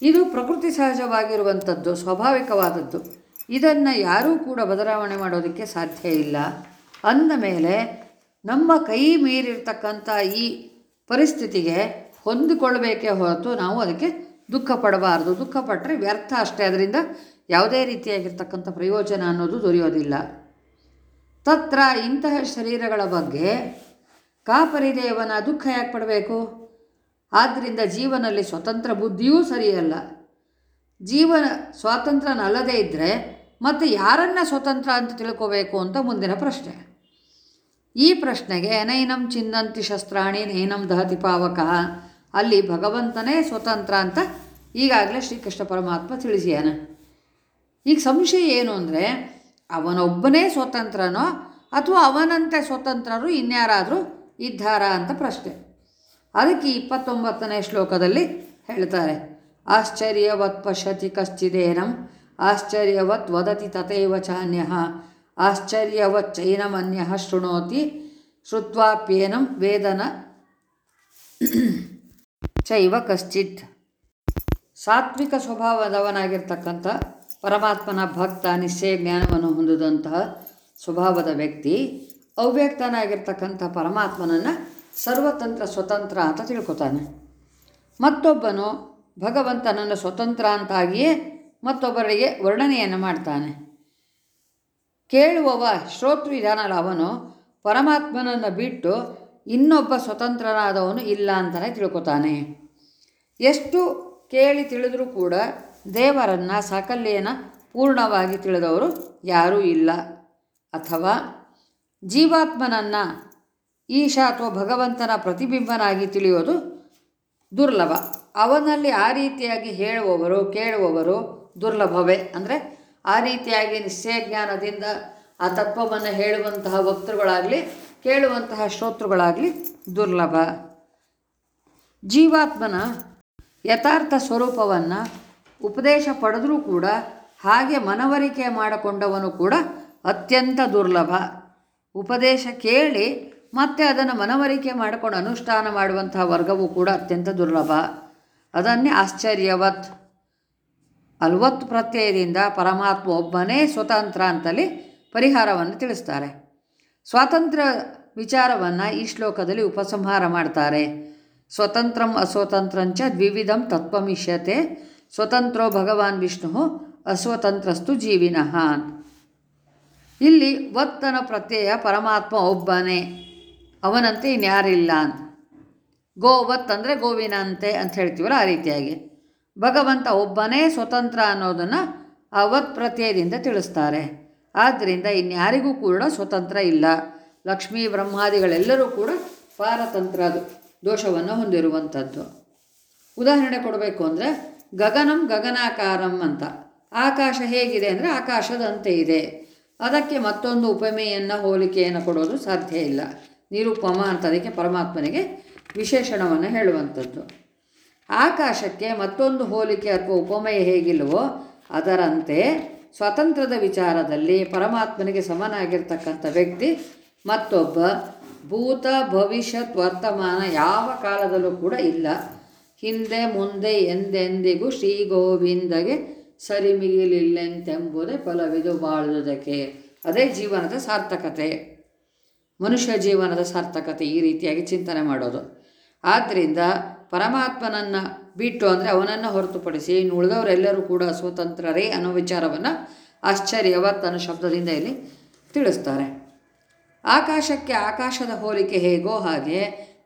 ಇದು ಪ್ರಕೃತಿ ಸಹಜವಾಗಿರುವಂಥದ್ದು, ಸ್ವಾಭಾವಿಕವಾದದ್ದು. ಇದನ್ನು ಯಾರೂ ಕೂಡ ಬದಲಾವಣೆ ಮಾಡೋದಕ್ಕೆ ಸಾಧ್ಯ ಇಲ್ಲ. ಅಂದ ಮೇಲೆ, ನಮ್ಮ ಕೈ ಮೀರಿರ್ತಕ್ಕಂಥ ಈ ಪರಿಸ್ಥಿತಿಗೆ ಹೊಂದಿಕೊಳ್ಬೇಕೇ ಹೊರತು ನಾವು ಅದಕ್ಕೆ ದುಃಖ ಪಡಬಾರ್ದು. ದುಃಖ ಪಟ್ಟರೆ ವ್ಯರ್ಥ ಅಷ್ಟೇ. ಅದರಿಂದ ಯಾವುದೇ ರೀತಿಯಾಗಿರ್ತಕ್ಕಂಥ ಪ್ರಯೋಜನ ಅನ್ನೋದು ದೊರೆಯೋದಿಲ್ಲ. ತತ್ರ ಇಂತಹ ಶರೀರಗಳ ಬಗ್ಗೆ ಕಾಪರಿದೇವನ ದುಃಖ ಯಾಕೆ ಪಡಬೇಕು? ಆದ್ದರಿಂದ ಜೀವನಲ್ಲಿ ಸ್ವತಂತ್ರ ಬುದ್ಧಿಯೂ ಸರಿಯಲ್ಲ. ಜೀವನ ಸ್ವಾತಂತ್ರ್ಯನಲ್ಲದೇ ಇದ್ದರೆ ಮತ್ತು ಯಾರನ್ನ ಸ್ವತಂತ್ರ ಅಂತ ತಿಳ್ಕೋಬೇಕು ಅಂತ ಮುಂದಿನ ಪ್ರಶ್ನೆ. ಈ ಪ್ರಶ್ನೆಗೆ ನೈನಂ ಚಿನ್ನಂತಿ ಶಸ್ತ್ರಾಣಿ ನೈನಂ ದಹತಿ ಪಾವಕ. ಅಲ್ಲಿ ಭಗವಂತನೇ ಸ್ವತಂತ್ರ ಅಂತ ಈಗಾಗಲೇ ಶ್ರೀಕೃಷ್ಣ ಪರಮಾತ್ಮ ತಿಳಿಸಿಯಾನ. ಈಗ ಸಂಶಯ ಏನು ಅಂದರೆ ಅವನೊಬ್ಬನೇ ಸ್ವತಂತ್ರನೋ ಅಥವಾ ಅವನಂತೆ ಸ್ವತಂತ್ರರು ಇನ್ಯಾರಾದರೂ ಇದ್ದಾರಾ ಅಂತ ಪ್ರಶ್ನೆ. ಅದಕ್ಕೆ ಇಪ್ಪತ್ತೊಂಬತ್ತನೇ ಶ್ಲೋಕದಲ್ಲಿ ಹೇಳ್ತಾರೆ, ಆಶ್ಚರ್ಯವತ್ ಪಶತಿ ಕಶ್ಚಿದೇನಂ, ಆಶ್ಚರ್ಯವತ್ ವದತಿ ತಥೈವ ಚಾನ್ಯ, ಆಶ್ಚರ್ಯವತ್ ಚೈನಮನ್ಯ ಶೃಣೋತಿ ಶ್ರುತ್ವಾಪ್ಯೇನಂ ವೇದನ ಚೈವ ಕಶ್ಚಿತ್. ಸಾತ್ವಿಕ ಸ್ವಭಾವದವನಾಗಿರ್ತಕ್ಕಂಥ ಪರಮಾತ್ಮನ ಭಕ್ತ, ನಿಶ್ಚಯ ಜ್ಞಾನವನ್ನು ಹೊಂದಿದಂತಹ ಸ್ವಭಾವದ ವ್ಯಕ್ತಿ, ಅವ್ಯಕ್ತನಾಗಿರ್ತಕ್ಕಂಥ ಪರಮಾತ್ಮನನ್ನು ಸರ್ವತಂತ್ರ, ಸ್ವತಂತ್ರ ಅಂತ ತಿಳ್ಕೊತಾನೆ. ಮತ್ತೊಬ್ಬನು ಭಗವಂತನನ್ನು ಸ್ವತಂತ್ರ ಅಂತಾಗಿಯೇ ಮತ್ತೊಬ್ಬರಿಗೆ ವರ್ಣನೆಯನ್ನು ಮಾಡ್ತಾನೆ. ಕೇಳುವವ ಶ್ರೋತೃ ಇದಾನಲ್ಲ ಅವನು, ಪರಮಾತ್ಮನನ್ನು ಬಿಟ್ಟು ಇನ್ನೊಬ್ಬ ಸ್ವತಂತ್ರನಾದವನು ಇಲ್ಲ ಅಂತಲೇ ತಿಳ್ಕೊತಾನೆ. ಎಷ್ಟು ಕೇಳಿ ತಿಳಿದರೂ ಕೂಡ ದೇವರನ್ನು ಸಾಕಲ್ಯನ ಪೂರ್ಣವಾಗಿ ತಿಳಿದವರು ಯಾರೂ ಇಲ್ಲ. ಅಥವಾ ಜೀವಾತ್ಮನನ್ನು ಈಶ ಅಥವಾ ಭಗವಂತನ ಪ್ರತಿಬಿಂಬನಾಗಿ ತಿಳಿಯೋದು ದುರ್ಲಭ. ಅವನಲ್ಲಿ ಆ ರೀತಿಯಾಗಿ ಹೇಳುವವರು, ಕೇಳುವವರು ದುರ್ಲಭವೇ. ಅಂದರೆ ಆ ರೀತಿಯಾಗಿ ನಿಶ್ಚಯ ಜ್ಞಾನದಿಂದ ಆ ತತ್ವವನ್ನು ಹೇಳುವಂತಹ ವಕ್ತೃಗಳಾಗಲಿ ಕೇಳುವಂತಹ ಶ್ರೋತೃಗಳಾಗಲಿ ದುರ್ಲಭ. ಜೀವಾತ್ಮನ ಯಥಾರ್ಥ ಸ್ವರೂಪವನ್ನು ಉಪದೇಶ ಪಡೆದರೂ ಕೂಡ ಹಾಗೆ ಮನವರಿಕೆ ಮಾಡಿಕೊಂಡವನು ಕೂಡ ಅತ್ಯಂತ ದುರ್ಲಭ. ಉಪದೇಶ ಕೇಳಿ ಮತ್ತೆ ಅದನ್ನು ಮನವರಿಕೆ ಮಾಡಿಕೊಂಡು ಅನುಷ್ಠಾನ ಮಾಡುವಂತಹ ವರ್ಗವೂ ಕೂಡ ಅತ್ಯಂತ ದುರ್ಲಭ. ಅದನ್ನೇ ಆಶ್ಚರ್ಯವತ್. ಅಲ್ವತ್ ಪ್ರತ್ಯಯದಿಂದ ಪರಮಾತ್ಮ ಒಬ್ಬನೇ ಸ್ವತಂತ್ರ ಅಂತಲ್ಲಿ ಪರಿಹಾರವನ್ನು ತಿಳಿಸ್ತಾರೆ. ಸ್ವಾತಂತ್ರ್ಯ ವಿಚಾರವನ್ನು ಈ ಶ್ಲೋಕದಲ್ಲಿ ಉಪಸಂಹಾರ ಮಾಡ್ತಾರೆ. ಸ್ವತಂತ್ರಂ ಅಸ್ವತಂತ್ರಂಚ ದ್ವಿವಿಧಂ ತತ್ವಮಿಷ್ಯತೆ ಸ್ವತಂತ್ರೋ ಭಗವಾನ್ ವಿಷ್ಣು ಅಸ್ವತಂತ್ರಸ್ತು ಜೀವಿನಃ ಇಲ್ಲಿ ವತ್ತನ ಪ್ರತ್ಯಯ ಪರಮಾತ್ಮ ಒಬ್ಬನೇ. ಅವನಂತೆ ಇನ್ಯಾರಿಲ್ಲ ಅಂತ. ಗೋವತ್ ಅಂದರೆ ಗೋವಿನಂತೆ ಅಂತ ಹೇಳ್ತೀವಲ್ಲ ಆ ರೀತಿಯಾಗಿ. ಭಗವಂತ ಒಬ್ಬನೇ ಸ್ವತಂತ್ರ ಅನ್ನೋದನ್ನು ಅವತ್ ಪ್ರತ್ಯಯದಿಂದ ತಿಳಿಸ್ತಾರೆ. ಆದ್ದರಿಂದ ಇನ್ಯಾರಿಗೂ ಕೂಡ ಸ್ವತಂತ್ರ ಇಲ್ಲ. ಲಕ್ಷ್ಮೀ ಬ್ರಹ್ಮಾದಿಗಳೆಲ್ಲರೂ ಕೂಡ ಪಾರತಂತ್ರ ದೋಷವನ್ನು ಹೊಂದಿರುವಂಥದ್ದು. ಉದಾಹರಣೆ ಕೊಡಬೇಕು ಅಂದರೆ ಗಗನಂ ಗಗನಾಕಾರಂ ಅಂತ. ಆಕಾಶ ಹೇಗಿದೆ ಅಂದರೆ ಆಕಾಶದಂತೆ ಇದೆ. ಅದಕ್ಕೆ ಮತ್ತೊಂದು ಉಪಮೆಯನ್ನು ಹೋಲಿಕೆಯನ್ನು ಕೊಡೋದು ಸಾಧ್ಯ ಇಲ್ಲ. ನಿರುಪಮ ಅಂತ ಅದಕ್ಕೆ ಪರಮಾತ್ಮನಿಗೆ ವಿಶೇಷಣವನ್ನು ಹೇಳುವಂಥದ್ದು. ಆಕಾಶಕ್ಕೆ ಮತ್ತೊಂದು ಹೋಲಿಕೆ ಅಥವಾ ಉಪಮಯ ಹೇಗಿಲ್ವೋ ಅದರಂತೆ ಸ್ವತಂತ್ರದ ವಿಚಾರದಲ್ಲಿ ಪರಮಾತ್ಮನಿಗೆ ಸಮನಾಗಿರ್ತಕ್ಕಂಥ ವ್ಯಕ್ತಿ ಮತ್ತೊಬ್ಬ ಭೂತ ಭವಿಷ್ಯತ್ ವರ್ತಮಾನ ಯಾವ ಕಾಲದಲ್ಲೂ ಕೂಡ ಇಲ್ಲ. ಹಿಂದೆ ಮುಂದೆ ಎಂದೆಂದಿಗೂ ಶ್ರೀ ಗೋವಿಂದಗೆ ಸರಿಮಿಗಿಲಿಲ್ಲೆಂತೆಂಬುದೇ ಫಲವಿದು ಬಾಳುವುದಕ್ಕೆ. ಅದೇ ಜೀವನದ ಸಾರ್ಥಕತೆ. ಮನುಷ್ಯ ಜೀವನದ ಸಾರ್ಥಕತೆ ಈ ರೀತಿಯಾಗಿ ಚಿಂತನೆ ಮಾಡೋದು. ಆದ್ದರಿಂದ ಪರಮಾತ್ಮನನ್ನು ಬಿಟ್ಟು ಅಂದರೆ ಅವನನ್ನು ಹೊರತುಪಡಿಸಿ ಇನ್ನು ಉಳಿದವರೆಲ್ಲರೂ ಕೂಡ ಸ್ವತಂತ್ರರೇ ಅನ್ನೋ ವಿಚಾರವನ್ನು ಆಶ್ಚರ್ಯವತ್ ಅನ್ನೋ ಶಬ್ದದಿಂದ ಇಲ್ಲಿ ತಿಳಿಸ್ತಾರೆ. ಆಕಾಶಕ್ಕೆ ಆಕಾಶದ ಹೋಲಿಕೆ ಹೇಗೋ ಹಾಗೆ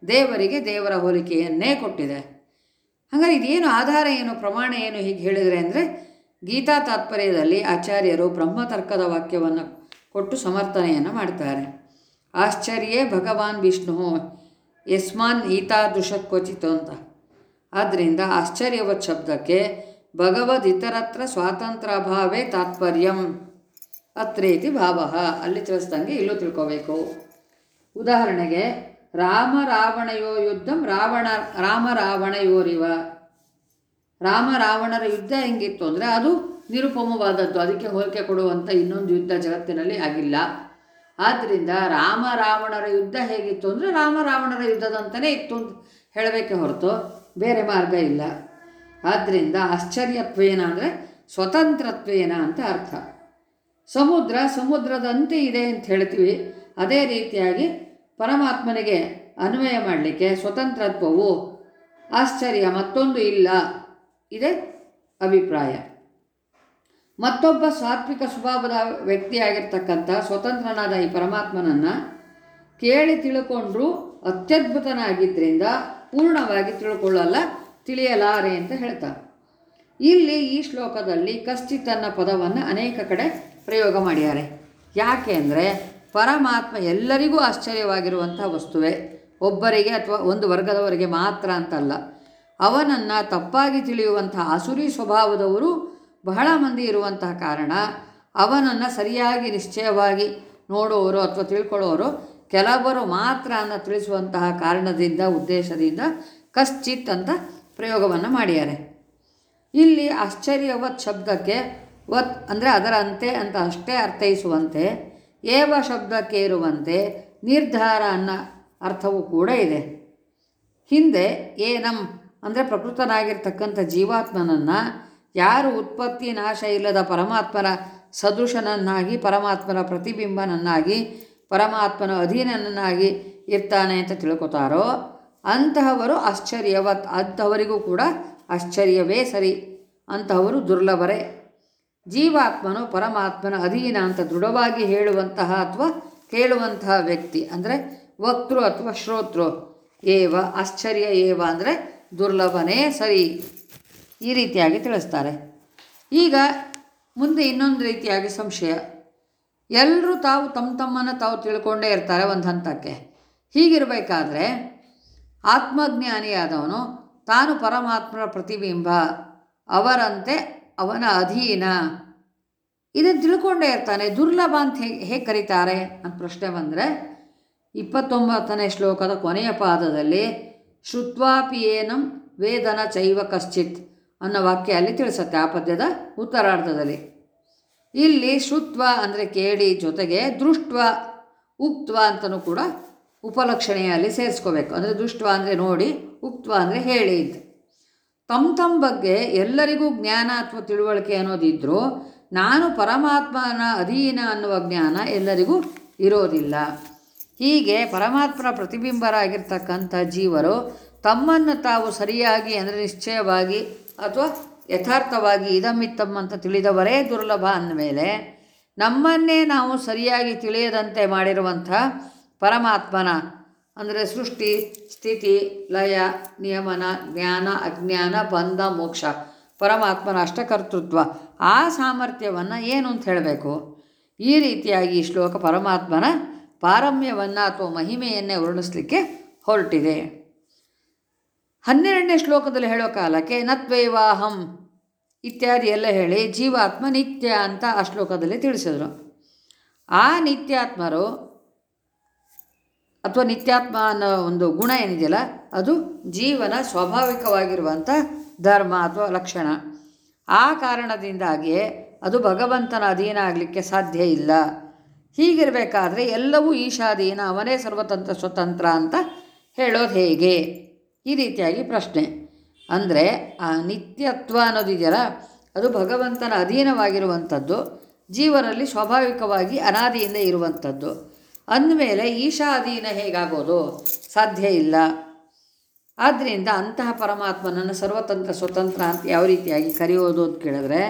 ದೇವರಿಗೆ ದೇವರ ಹೋಲಿಕೆಯನ್ನೇ ಕೊಟ್ಟಿದೆ. ಹಾಗಾದ್ರೆ ಇದೇನು ಆಧಾರ ಏನು, ಪ್ರಮಾಣ ಏನು ಹೀಗೆ ಹೇಳಿದರೆ ಅಂದರೆ ಗೀತಾ ತಾತ್ಪರ್ಯದಲ್ಲಿ ಆಚಾರ್ಯರು ಬ್ರಹ್ಮತರ್ಕದ ವಾಕ್ಯವನ್ನು ಕೊಟ್ಟು ಸಮರ್ಥನೆಯನ್ನು ಮಾಡ್ತಾರೆ. ಆಶ್ಚರ್ಯೇ ಭಗವಾನ್ ವಿಷ್ಣು, ಯಸ್ಮಾನ್ ಈತಾದೃಶ ಕ್ವಚಿತು ಅಂತ. ಆದ್ದರಿಂದ ಆಶ್ಚರ್ಯವತ್ ಶಬ್ದಕ್ಕೆ ಭಗವದ್ ಇತರತ್ರ ಸ್ವಾತಂತ್ರ್ಯಭಾವೇ ತಾತ್ಪರ್ಯಂ ಅತ್ರೇತಿ ಭಾವ. ಅಲ್ಲಿ ತಿಳಿಸ್ದಂಗೆ ಇಲ್ಲೂ ತಿಳ್ಕೋಬೇಕು. ಉದಾಹರಣೆಗೆ ರಾಮ ರಾವಣಯೋ ಯುದ್ಧಂ ರಾವಣ, ರಾಮ ರಾವಣಯೋರಿವ. ರಾಮ ರಾವಣರ ಯುದ್ಧ ಹೆಂಗಿತ್ತು ಅಂದರೆ ಅದು ನಿರುಪಮವಾದದ್ದು. ಅದಕ್ಕೆ ಹೋಲಿಕೆ ಕೊಡುವಂಥ ಇನ್ನೊಂದು ಯುದ್ಧ ಜಗತ್ತಿನಲ್ಲಿ ಆಗಿಲ್ಲ. ಆದ್ದರಿಂದ ರಾಮ ರಾವಣರ ಯುದ್ಧ ಹೇಗಿತ್ತು ಅಂದರೆ ರಾಮ ರಾವಣರ ಯುದ್ಧದಂತಲೇ ಇತ್ತು ಅಂತ ಹೇಳಬೇಕೆ ಹೊರತು ಬೇರೆ ಮಾರ್ಗ ಇಲ್ಲ. ಆದ್ದರಿಂದ ಆಶ್ಚರ್ಯತ್ವೇನ ಅಂದರೆ ಸ್ವತಂತ್ರತ್ವೇನ ಅಂತ ಅರ್ಥ. ಸಮುದ್ರ ಸಮುದ್ರದಂತೆ ಇದೆ ಅಂತ ಹೇಳ್ತೀವಿ. ಅದೇ ರೀತಿಯಾಗಿ ಪರಮಾತ್ಮನಿಗೆ ಅನ್ವಯ ಮಾಡಲಿಕ್ಕೆ ಸ್ವತಂತ್ರತ್ವವು ಆಶ್ಚರ್ಯ, ಮತ್ತೊಂದು ಇಲ್ಲ. ಇದೆ ಅಭಿಪ್ರಾಯ. ಮತ್ತೊಬ್ಬ ಸಾತ್ವಿಕ ಸ್ವಭಾವದ ವ್ಯಕ್ತಿಯಾಗಿರ್ತಕ್ಕಂಥ ಸ್ವತಂತ್ರನಾದ ಈ ಪರಮಾತ್ಮನನ್ನು ಕೇಳಿ ತಿಳ್ಕೊಂಡ್ರೂ ಅತ್ಯದ್ಭುತನಾಗಿದ್ದರಿಂದ ಪೂರ್ಣವಾಗಿ ತಿಳ್ಕೊಳ್ಳಲ್ಲ, ತಿಳಿಯಲಾರೆ ಅಂತ ಹೇಳ್ತಾರೆ ಇಲ್ಲಿ ಈ ಶ್ಲೋಕದಲ್ಲಿ ಕಶ್ಚಿತ್ ಅನ್ನೋ ಪದವನ್ನು ಅನೇಕ ಕಡೆ ಪ್ರಯೋಗ ಮಾಡಿದ್ದಾರೆ ಯಾಕೆ ಅಂದರೆ ಪರಮಾತ್ಮ ಎಲ್ಲರಿಗೂ ಆಶ್ಚರ್ಯವಾಗಿರುವಂಥ ವಸ್ತುವೆ. ಒಬ್ಬರಿಗೆ ಅಥವಾ ಒಂದು ವರ್ಗದವರಿಗೆ ಮಾತ್ರ ಅಂತಲ್ಲ. ಅವನನ್ನು ತಪ್ಪಾಗಿ ತಿಳಿಯುವಂಥ ಅಸುರಿ ಸ್ವಭಾವದವರು ಬಹಳ ಮಂದಿ ಇರುವಂತಹ ಕಾರಣ, ಅವನನ್ನು ಸರಿಯಾಗಿ ನಿಶ್ಚಯವಾಗಿ ನೋಡುವವರು ಅಥವಾ ತಿಳ್ಕೊಳ್ಳೋರು ಕೆಲವರು ಮಾತ್ರ ಅನ್ನ ತಿಳಿಸುವಂತಹ ಕಾರಣದಿಂದ, ಉದ್ದೇಶದಿಂದ ಕಶ್ಚಿತ್ ಅಂತ ಪ್ರಯೋಗವನ್ನು ಮಾಡಿದ್ದಾರೆ ಇಲ್ಲಿ ಆಶ್ಚರ್ಯವತ್ ಶಬ್ದಕ್ಕೆ ವತ್ ಅಂದರೆ ಅದರಂತೆ ಅಂತ ಅಷ್ಟೇ ಅರ್ಥೈಸುವಂತೆ ಏವ ಶಬ್ದಕ್ಕೇರುವಂತೆ ನಿರ್ಧಾರ ಅನ್ನೋ ಅರ್ಥವೂ ಕೂಡ ಇದೆ. ಹಿಂದೆ ಏನಂ ಅಂದರೆ ಪ್ರಕೃತನಾಗಿರ್ತಕ್ಕಂಥ ಜೀವಾತ್ಮನನ್ನು ಯಾರು ಉತ್ಪತ್ತಿ ನಾಶ ಇಲ್ಲದ ಪರಮಾತ್ಮನ ಸದೃಶನನ್ನಾಗಿ ಪರಮಾತ್ಮನ ಪ್ರತಿಬಿಂಬನನ್ನಾಗಿ, ಪರಮಾತ್ಮನ ಅಧೀನನನ್ನಾಗಿ ಇರ್ತಾನೆ ಅಂತ ತಿಳ್ಕೊತಾರೋ ಅಂತಹವರು ಆಶ್ಚರ್ಯವತ್ ಅಂಥವರಿಗೂ ಕೂಡ ಆಶ್ಚರ್ಯವೇ ಸರಿ. ಅಂತಹವರು ದುರ್ಲಭರೇ. ಜೀವಾತ್ಮನು ಪರಮಾತ್ಮನ ಅಧೀನ ಅಂತ ದೃಢವಾಗಿ ಹೇಳುವಂತಹ ಅಥವಾ ಕೇಳುವಂತಹ ವ್ಯಕ್ತಿ ಅಂದರೆ ವಕ್ತೃ ಅಥವಾ ಶ್ರೋತೃ. ಏವ, ಆಶ್ಚರ್ಯ ಏವ ಅಂದರೆ ದುರ್ಲಭನೇ ಸರಿ ಈ ರೀತಿಯಾಗಿ ತಿಳಿಸ್ತಾರೆ. ಈಗ ಮುಂದೆ ಇನ್ನೊಂದು ರೀತಿಯಾಗಿ ಸಂಶಯ. ಎಲ್ಲರೂ ತಾವು ತಮ್ಮ ತಮ್ಮನ್ನು ತಾವು ತಿಳ್ಕೊಂಡೇ ಇರ್ತಾರೆ ಒಂದು ಹಂತಕ್ಕೆ. ಹೀಗಿರಬೇಕಾದ್ರೆ ಆತ್ಮಜ್ಞಾನಿಯಾದವನು ತಾನು ಪರಮಾತ್ಮರ ಪ್ರತಿಬಿಂಬ ಅವರಂತೆ ಅವನ ಅಧೀನ. ಇದನ್ನು ತಿಳ್ಕೊಂಡೇ ಇರ್ತಾನೆ. ದುರ್ಲಭ ಅಂತ ಹೇಗೆ ಹೇಗೆ ಕರೀತಾರೆ? ಅಂತ ಪ್ರಶ್ನೆ ಬಂದರೆ, ಇಪ್ಪತ್ತೊಂಬತ್ತನೇ ಶ್ಲೋಕದ ಕೊನೆಯ ಪಾದದಲ್ಲಿ ಶ್ರುತ್ವಾಪಿಯೇನಂ ವೇದನ ಚೈವ ಕಶ್ಚಿತ್ ಅನ್ನೋ ವಾಕ್ಯ ಅಲ್ಲಿ ತಿಳಿಸುತ್ತೆ ಆ ಪದ್ಯದ ಉತ್ತರಾರ್ಧದಲ್ಲಿ. ಇಲ್ಲಿ ಶ್ರುತ್ವ ಅಂದರೆ ಕೇಳಿ ಜೊತೆಗೆ ದೃಷ್ಟ್ವ, ಉಕ್ತ್ವ ಅಂತಲೂ ಕೂಡ ಉಪಲಕ್ಷಣೆಯಲ್ಲಿ ಸೇರಿಸ್ಕೋಬೇಕು. ಅಂದರೆ ದೃಷ್ಟ್ವ ಅಂದರೆ ನೋಡಿ, ಉಕ್ತ್ವ ಅಂದರೆ ಹೇಳಿ ಅಂತ. ತಮ್ಮ ತಮ್ಮ ಬಗ್ಗೆ ಎಲ್ಲರಿಗೂ ಜ್ಞಾನ ಅಥವಾ ತಿಳುವಳಿಕೆ ಅನ್ನೋದಿದ್ದರೂ ನಾನು ಪರಮಾತ್ಮನ ಅಧೀನ ಅನ್ನುವ ಜ್ಞಾನ ಎಲ್ಲರಿಗೂ ಇರೋದಿಲ್ಲ. ಹೀಗೆ ಪರಮಾತ್ಮನ ಪ್ರತಿಬಿಂಬರಾಗಿರ್ತಕ್ಕಂಥ ಜೀವರು ತಮ್ಮನ್ನು ತಾವು ಸರಿಯಾಗಿ ಅಂದರೆ ನಿಶ್ಚಯವಾಗಿ ಅಥವಾ ಯಥಾರ್ಥವಾಗಿ ಇದಮ್ಮಿತ್ತಮ್ಮಂತ ತಿಳಿದವರೇ ದುರ್ಲಭ ಅಂದಮೇಲೆ ನಮ್ಮನ್ನೇ ನಾವು ಸರಿಯಾಗಿ ತಿಳಿಯದಂತೆ ಮಾಡಿರುವಂಥ ಪರಮಾತ್ಮನ ಅಂದರೆ ಸೃಷ್ಟಿ, ಸ್ಥಿತಿ, ಲಯ, ನಿಯಮನ, ಜ್ಞಾನ, ಅಜ್ಞಾನ, ಬಂಧ, ಮೋಕ್ಷ, ಪರಮಾತ್ಮನ ಅಷ್ಟಕರ್ತೃತ್ವ. ಆ ಸಾಮರ್ಥ್ಯವನ್ನು ಏನು ಅಂತ ಹೇಳಬೇಕು? ಈ ರೀತಿಯಾಗಿ ಈ ಶ್ಲೋಕ ಪರಮಾತ್ಮನ ಪಾರಮ್ಯವನ್ನು ಅಥವಾ ಮಹಿಮೆಯನ್ನೇ ವರ್ಣಿಸಲಿಕ್ಕೆ ಹೊರಟಿದೆ. ಹನ್ನೆರಡನೇ ಶ್ಲೋಕದಲ್ಲಿ ಹೇಳೋ ಕಾಲಕ್ಕೆ ನತ್ವೈವಾಹಂ ಇತ್ಯಾದಿ ಎಲ್ಲ ಹೇಳಿ ಜೀವಾತ್ಮ ನಿತ್ಯ ಅಂತ ಆ ಶ್ಲೋಕದಲ್ಲಿ ತಿಳಿಸಿದರು. ಆ ನಿತ್ಯಾತ್ಮರು ಅಥವಾ ನಿತ್ಯಾತ್ಮ ಅನ್ನೋ ಒಂದು ಗುಣ ಏನಿದೆಯಲ್ಲ, ಅದು ಜೀವನ ಸ್ವಾಭಾವಿಕವಾಗಿರುವಂಥ ಧರ್ಮ ಅಥವಾ ಲಕ್ಷಣ. ಆ ಕಾರಣದಿಂದಾಗಿಯೇ ಅದು ಭಗವಂತನ ಅಧೀನ ಆಗಲಿಕ್ಕೆ ಸಾಧ್ಯ ಇಲ್ಲ. ಹೀಗಿರಬೇಕಾದ್ರೆ ಎಲ್ಲವೂ ಈಶಾಧೀನ, ಅವನೇ ಸರ್ವತಂತ್ರ ಸ್ವತಂತ್ರ ಅಂತ ಹೇಳೋದು ಹೇಗೆ? ಈ ರೀತಿಯಾಗಿ ಪ್ರಶ್ನೆ. ಅಂದರೆ ಆ ನಿತ್ಯತ್ವ ಅನ್ನೋದಿದೆಯಲ್ಲ ಅದು ಭಗವಂತನ ಅಧೀನವಾಗಿರುವಂಥದ್ದು, ಜೀವನಲ್ಲಿ ಸ್ವಾಭಾವಿಕವಾಗಿ ಅನಾದಿಯಿಂದ ಇರುವಂಥದ್ದು. ಅಂದಮೇಲೆ ಈಶಾಧೀನ ಹೇಗಾಗೋದು? ಸಾಧ್ಯ ಇಲ್ಲ. ಆದ್ದರಿಂದ ಅಂತಹ ಪರಮಾತ್ಮನನ್ನು ಸರ್ವತಂತ್ರ, ಸ್ವತಂತ್ರ ಅಂತ ಯಾವ ರೀತಿಯಾಗಿ ಕರೆಯೋದು ಅಂತ ಕೇಳಿದ್ರೆ,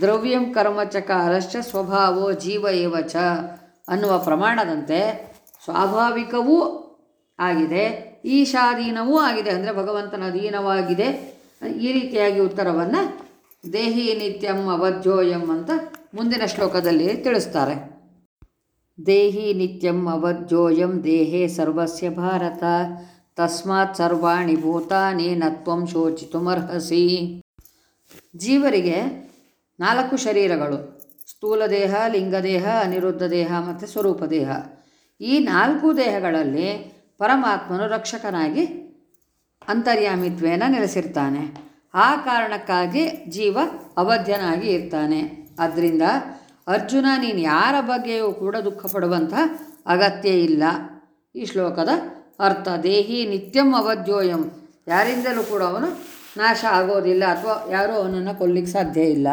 ದ್ರವ್ಯಂ ಕರ್ಮಚಕಾರಶ್ಚ ಸ್ವಭಾವೋ ಜೀವ ಏವ ಚ ಅನ್ನುವ ಪ್ರಮಾಣದಂತೆ ಸ್ವಾಭಾವಿಕವೂ ಆಗಿದೆ, ಈಶಾಧೀನವೂ ಆಗಿದೆ. ಅಂದರೆ ಭಗವಂತನ ಅಧೀನವಾಗಿದೆ. ಈ ರೀತಿಯಾಗಿ ಉತ್ತರವನ್ನು ದೇಹಿ ನಿತ್ಯಂ ಅವಧ್ಯೋಯಂ ಅಂತ ಮುಂದಿನ ಶ್ಲೋಕದಲ್ಲಿ ತಿಳಿಸ್ತಾರೆ. ದೇಹಿ ನಿತ್ಯಂ ಅವಧ್ಯೋಯಂ ದೇಹೇ ಸರ್ವಸ್ಯ ಭಾರತ ತಸ್ಮಾತ್ ಸರ್ವಾಣಿ ಭೂತಾನಿ ನತ್ವಂ ಶೋಚಿತುಮರ್ಹಸಿ ಜೀವರಿಗೆ ನಾಲ್ಕು ಶರೀರಗಳು ಸ್ಥೂಲ ದೇಹ ಲಿಂಗದೇಹ ಅನಿರುದ್ಧ ದೇಹ ಮತ್ತು ಸ್ವರೂಪ ದೇಹ ಈ ನಾಲ್ಕು ದೇಹಗಳಲ್ಲಿ ಪರಮಾತ್ಮನು ರಕ್ಷಕನಾಗಿ ಅಂತರ್ಯಾಮಿತ್ವೇನ ನೆಲೆಸಿರ್ತಾನೆ. ಆ ಕಾರಣಕ್ಕಾಗಿ ಜೀವ ಅವಧ್ಯನಾಗಿ ಇರ್ತಾನೆ. ಆದ್ದರಿಂದ ಅರ್ಜುನ, ನೀನು ಯಾರ ಬಗ್ಗೆಯೂ ಕೂಡ ದುಃಖ ಪಡುವಂಥ ಅಗತ್ಯ ಇಲ್ಲ. ಈ ಶ್ಲೋಕದ ಅರ್ಥ, ದೇಹಿ ನಿತ್ಯಂ ಅವಧ್ಯೋಯಂ. ಯಾರಿಂದಲೂ ಕೂಡ ಅವನು ನಾಶ ಆಗೋದಿಲ್ಲ ಅಥವಾ ಯಾರೂ ಅವನನ್ನು ಕೊಲ್ಲಿಕ್ಕೆ ಸಾಧ್ಯ ಇಲ್ಲ.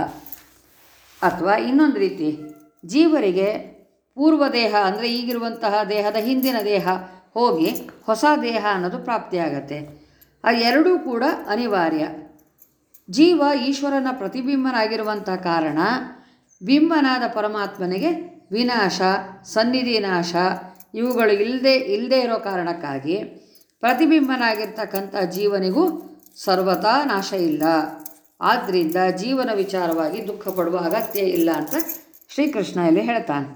ಅಥವಾ ಇನ್ನೊಂದು ರೀತಿ, ಜೀವರಿಗೆ ಪೂರ್ವ ದೇಹ ಅಂದರೆ ಈಗಿರುವಂತಹ ದೇಹದ ಹಿಂದಿನ ದೇಹ ಹೋಗಿ ಹೊಸ ದೇಹ ಅನ್ನೋದು ಪ್ರಾಪ್ತಿಯಾಗತ್ತೆ. ಆ ಎರಡೂ ಕೂಡ ಅನಿವಾರ್ಯ. ಜೀವ ಈಶ್ವರನ ಪ್ರತಿಬಿಂಬನಾಗಿರುವಂಥ ಕಾರಣ ಬಿಂಬನಾದ ಪರಮಾತ್ಮನಿಗೆ ವಿನಾಶ ಸನ್ನಿಧಿ ನಾಶ ಇವುಗಳು ಇಲ್ಲದೆ ಇಲ್ಲದೆ ಇರೋ ಕಾರಣಕ್ಕಾಗಿ ಪ್ರತಿಬಿಂಬನಾಗಿರ್ತಕ್ಕಂಥ ಜೀವನಿಗೂ ಸರ್ವತಾ ನಾಶ ಇಲ್ಲ. ಆದ್ದರಿಂದ ಜೀವನ ವಿಚಾರವಾಗಿ ದುಃಖ ಪಡುವ ಅಗತ್ಯ ಇಲ್ಲ ಅಂತ ಶ್ರೀಕೃಷ್ಣ ಇಲ್ಲಿ ಹೇಳ್ತಾನೆ.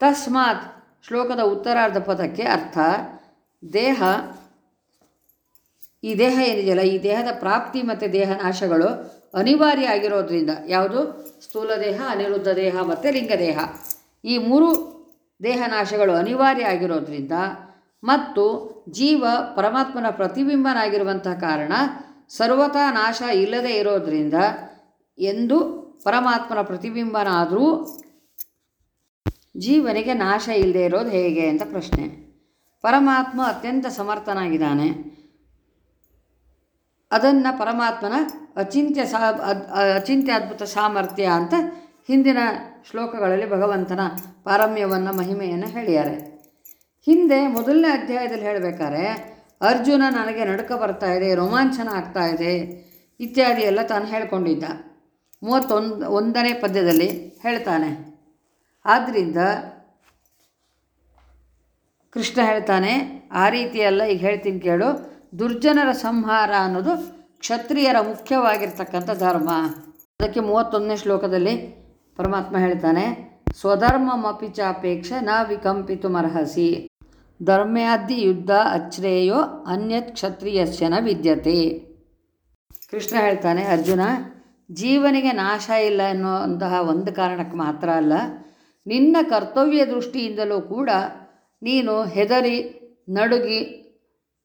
ತಸ್ಮಾತ್ ಶ್ಲೋಕದ ಉತ್ತರಾರ್ಧ ಪದಕ್ಕೆ ಅರ್ಥ, ದೇಹ, ಈ ದೇಹ ಏನಿದೆಯಲ್ಲ, ಈ ದೇಹದ ಪ್ರಾಪ್ತಿ ಮತ್ತು ದೇಹ ನಾಶಗಳು ಅನಿವಾರ್ಯ ಆಗಿರೋದ್ರಿಂದ, ಯಾವುದು? ಸ್ಥೂಲ ದೇಹ, ಅನಿರುದ್ಧ ದೇಹ ಮತ್ತು ಲಿಂಗದೇಹ ಈ ಮೂರು ದೇಹ ನಾಶಗಳು ಅನಿವಾರ್ಯ ಆಗಿರೋದ್ರಿಂದ ಮತ್ತು ಜೀವ ಪರಮಾತ್ಮನ ಪ್ರತಿಬಿಂಬನಾಗಿರುವಂಥ ಕಾರಣ ಸರ್ವತಾ ನಾಶ ಇಲ್ಲದೆ ಇರೋದರಿಂದ ಎಂದು ಪರಮಾತ್ಮನ ಪ್ರತಿಬಿಂಬನಾದರೂ ಜೀವನಿಗೆ ನಾಶ ಇಲ್ಲದೆ ಇರೋದು ಹೇಗೆ ಅಂತ ಪ್ರಶ್ನೆ. ಪರಮಾತ್ಮ ಅತ್ಯಂತ ಸಮರ್ಥನಾಗಿದ್ದಾನೆ. ಅದನ್ನು ಪರಮಾತ್ಮನ ಅಚಿಂತ್ಯ ಸಾ ಅಚಿಂತ್ಯ ಅದ್ಭುತ ಸಾಮರ್ಥ್ಯ ಅಂತ ಹಿಂದಿನ ಶ್ಲೋಕಗಳಲ್ಲಿ ಭಗವಂತನ ಪಾರಮ್ಯವನ್ನು, ಮಹಿಮೆಯನ್ನು ಹೇಳಿದ್ದಾರೆ ಹಿಂದೆ ಮೊದಲನೇ ಅಧ್ಯಾಯದಲ್ಲಿ ಹೇಳಬೇಕಾದ್ರೆ, ಅರ್ಜುನ ನನಗೆ ನಡುಕ ಬರ್ತಾ ಇದೆ, ರೋಮಾಂಚನ ಆಗ್ತಾ ಇದೆ ಇತ್ಯಾದಿ ಎಲ್ಲ ತಾನು ಹೇಳ್ಕೊಂಡಿದ್ದ. ಮೂವತ್ತೊಂದು, ಒಂದನೇ ಪದ್ಯದಲ್ಲಿ ಹೇಳ್ತಾನೆ. ಆದ್ದರಿಂದ ಕೃಷ್ಣ ಹೇಳ್ತಾನೆ, ಆ ರೀತಿಯೆಲ್ಲ ಈಗ ಹೇಳ್ತೀನಿ ಕೇಳು. ದುರ್ಜನರ ಸಂಹಾರ ಅನ್ನೋದು ಕ್ಷತ್ರಿಯರ ಮುಖ್ಯವಾಗಿರ್ತಕ್ಕಂಥ ಧರ್ಮ. ಅದಕ್ಕೆ ಮೂವತ್ತೊಂದನೇ ಶ್ಲೋಕದಲ್ಲಿ ಪರಮಾತ್ಮ ಹೇಳ್ತಾನೆ ಸ್ವಧರ್ಮಮಿ ಚಾಪೇಕ್ಷೆ ನ ವಿಕಂಪಿತುಮರ್ಹಸಿ ಧರ್ಮ್ಯಾದಿ ಯುದ್ಧ ಅಚ್ರೇಯೋ ಅನ್ಯತ್ ಕ್ಷತ್ರಿಯಸ್ಯನ ವಿದ್ಯತೆ. ಕೃಷ್ಣ ಹೇಳ್ತಾನೆ, ಅರ್ಜುನ, ಜೀವನಿಗೆ ನಾಶ ಇಲ್ಲ ಎನ್ನುವಂತಹ ಒಂದು ಕಾರಣಕ್ಕೆ ಮಾತ್ರ ಅಲ್ಲ, ನಿನ್ನ ಕರ್ತವ್ಯ ದೃಷ್ಟಿಯಿಂದಲೂ ಕೂಡ ನೀನು ಹೆದರಿ, ನಡುಗಿ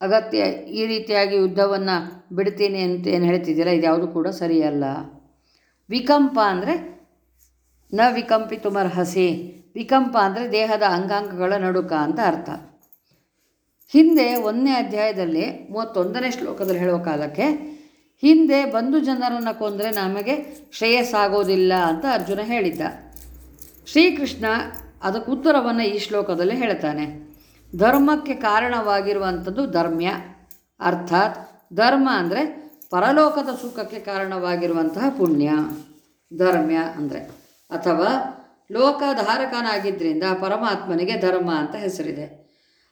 ಅಗತ್ಯ ಈ ರೀತಿಯಾಗಿ ಯುದ್ಧವನ್ನು ಬಿಡ್ತೀನಿ ಅಂತ ಏನು ಹೇಳ್ತಿದ್ದೀರ? ಇದ್ಯಾವುದು ಕೂಡ ಸರಿಯಲ್ಲ. ವಿಕಂಪ ಅಂದರೆ ನ ವಿಕಂಪಿತುಮರ್ಹಸಿ ವಿಕಂಪ ಅಂದರೆ ದೇಹದ ಅಂಗಾಂಗಗಳ ನಡುಕ ಅಂತ ಅರ್ಥ. ಹಿಂದೆ ಒಂದನೇ ಅಧ್ಯಾಯದಲ್ಲಿ ಮೂವತ್ತೊಂದನೇ ಶ್ಲೋಕದಲ್ಲಿ ಹೇಳುವ ಕಾಲಕ್ಕೆ ಹಿಂದೆ ಬಂಧು ಜನರನ್ನು ಕೊಂದರೆ ನಮಗೆ ಶ್ರೇಯಸ್ಸಾಗೋದಿಲ್ಲ ಅಂತ ಅರ್ಜುನ ಹೇಳಿದ್ದ. ಶ್ರೀಕೃಷ್ಣ ಅದಕ್ಕೆ ಉತ್ತರವನ್ನು ಈ ಶ್ಲೋಕದಲ್ಲಿ ಹೇಳ್ತಾನೆ. ಧರ್ಮಕ್ಕೆ ಕಾರಣವಾಗಿರುವಂಥದ್ದು ಧರ್ಮ್ಯ. ಅರ್ಥಾತ್ ಧರ್ಮ ಅಂದರೆ ಪರಲೋಕದ ಸುಖಕ್ಕೆ ಕಾರಣವಾಗಿರುವಂತಹ ಪುಣ್ಯ. ಧರ್ಮ್ಯ ಅಂದರೆ ಅಥವಾ ಲೋಕಧಾರಕನಾಗಿದ್ದರಿಂದ ಪರಮಾತ್ಮನಿಗೆ ಧರ್ಮ ಅಂತ ಹೆಸರಿದೆ.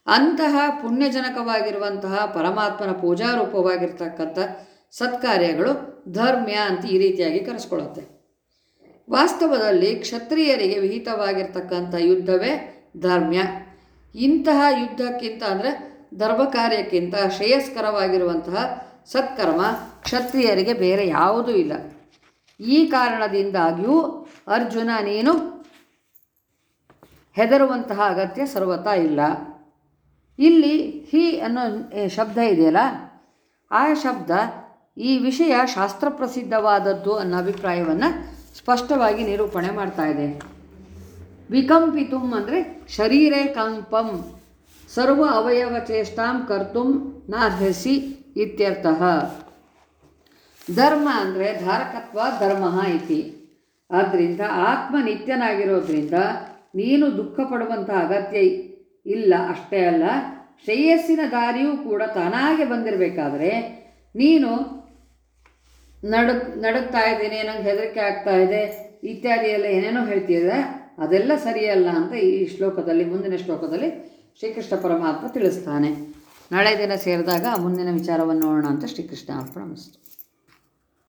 ಅಂತಹ ಪುಣ್ಯಜನಕವಾಗಿರುವಂತಹ ಪರಮಾತ್ಮನ ಪೂಜಾರೂಪವಾಗಿರ್ತಕ್ಕಂಥ ಸತ್ಕಾರ್ಯಗಳು ಧರ್ಮ್ಯ ಅಂತ ಈ ರೀತಿಯಾಗಿ ಕರೆಸ್ಕೊಳ್ಳುತ್ತೆ. ವಾಸ್ತವದಲ್ಲಿ ಕ್ಷತ್ರಿಯರಿಗೆ ವಿಹಿತವಾಗಿರ್ತಕ್ಕಂಥ ಯುದ್ಧವೇ ಧರ್ಮ್ಯ. ಇಂತಹ ಯುದ್ಧಕ್ಕಿಂತ ಅಂದರೆ ಧರ್ಮ ಕಾರ್ಯಕ್ಕಿಂತ ಶ್ರೇಯಸ್ಕರವಾಗಿರುವಂತಹ ಸತ್ಕರ್ಮ ಕ್ಷತ್ರಿಯರಿಗೆ ಬೇರೆ ಯಾವುದೂ ಇಲ್ಲ. ಈ ಕಾರಣದಿಂದಾಗಿಯೂ ಅರ್ಜುನ ನೀನು ಹೆದರುವಂತಹ ಅಗತ್ಯ ಸರ್ವತಾ ಇಲ್ಲ. ಇಲ್ಲಿ ಹಿ ಅನ್ನೋ ಶಬ್ದ ಇದೆಯಲ್ಲ, ಆ ಶಬ್ದ ಈ ವಿಷಯ ಶಾಸ್ತ್ರಪ್ರಸಿದ್ಧವಾದದ್ದು ಅನ್ನೋ ಅಭಿಪ್ರಾಯವನ್ನು ಸ್ಪಷ್ಟವಾಗಿ ನಿರೂಪಣೆ ಮಾಡ್ತಾ ಇದೆ. ವಿಕಂಪಿತುಂ ಅಂದರೆ ಶರೀರೇ ಕಂಪಂ ಸರ್ವ ಅವಯವ ಚೇಷ್ಟಾಂ ಕರ್ತುಂ ನಾರ್ಹಸಿ ಇತ್ಯರ್ಥ. ಧರ್ಮ ಅಂದರೆ ಧಾರಕತ್ವ ಧರ್ಮ ಇತಿ. ಆದ್ದರಿಂದ ಆತ್ಮ ನಿತ್ಯನಾಗಿರೋದ್ರಿಂದ ನೀನು ದುಃಖ ಪಡುವಂಥ ಅಗತ್ಯ ಇಲ್ಲ, ಅಷ್ಟೇ ಅಲ್ಲ, ಶ್ರೇಯಸ್ಸಿನ ದಾರಿಯೂ ಕೂಡ ತಾನಾಗೆ ಬಂದಿರಬೇಕಾದ್ರೆ ನೀನು ನಡ, ನಡುಗ್ತಾ ಇದ್ದೀನಿ, ನಂಗೆ ಹೆದರಿಕೆ ಆಗ್ತಾ ಇದೆ, ಇತ್ಯಾದಿ ಎಲ್ಲ ಏನೇನೋ ಹೇಳ್ತಿದೆ ಅದೆಲ್ಲ ಸರಿಯಲ್ಲ ಅಂತ ಈ ಶ್ಲೋಕದಲ್ಲಿ, ಮುಂದಿನ ಶ್ಲೋಕದಲ್ಲಿ ಶ್ರೀಕೃಷ್ಣ ಪರಮಾತ್ಮ ತಿಳಿಸ್ತಾನೆ. ನಾಳೆ ದಿನ ಸೇರಿದಾಗ ಮುಂದಿನ ವಿಚಾರವನ್ನು ನೋಡೋಣ ಅಂತ ಶ್ರೀಕೃಷ್ಣ ಅರ್ಪಣ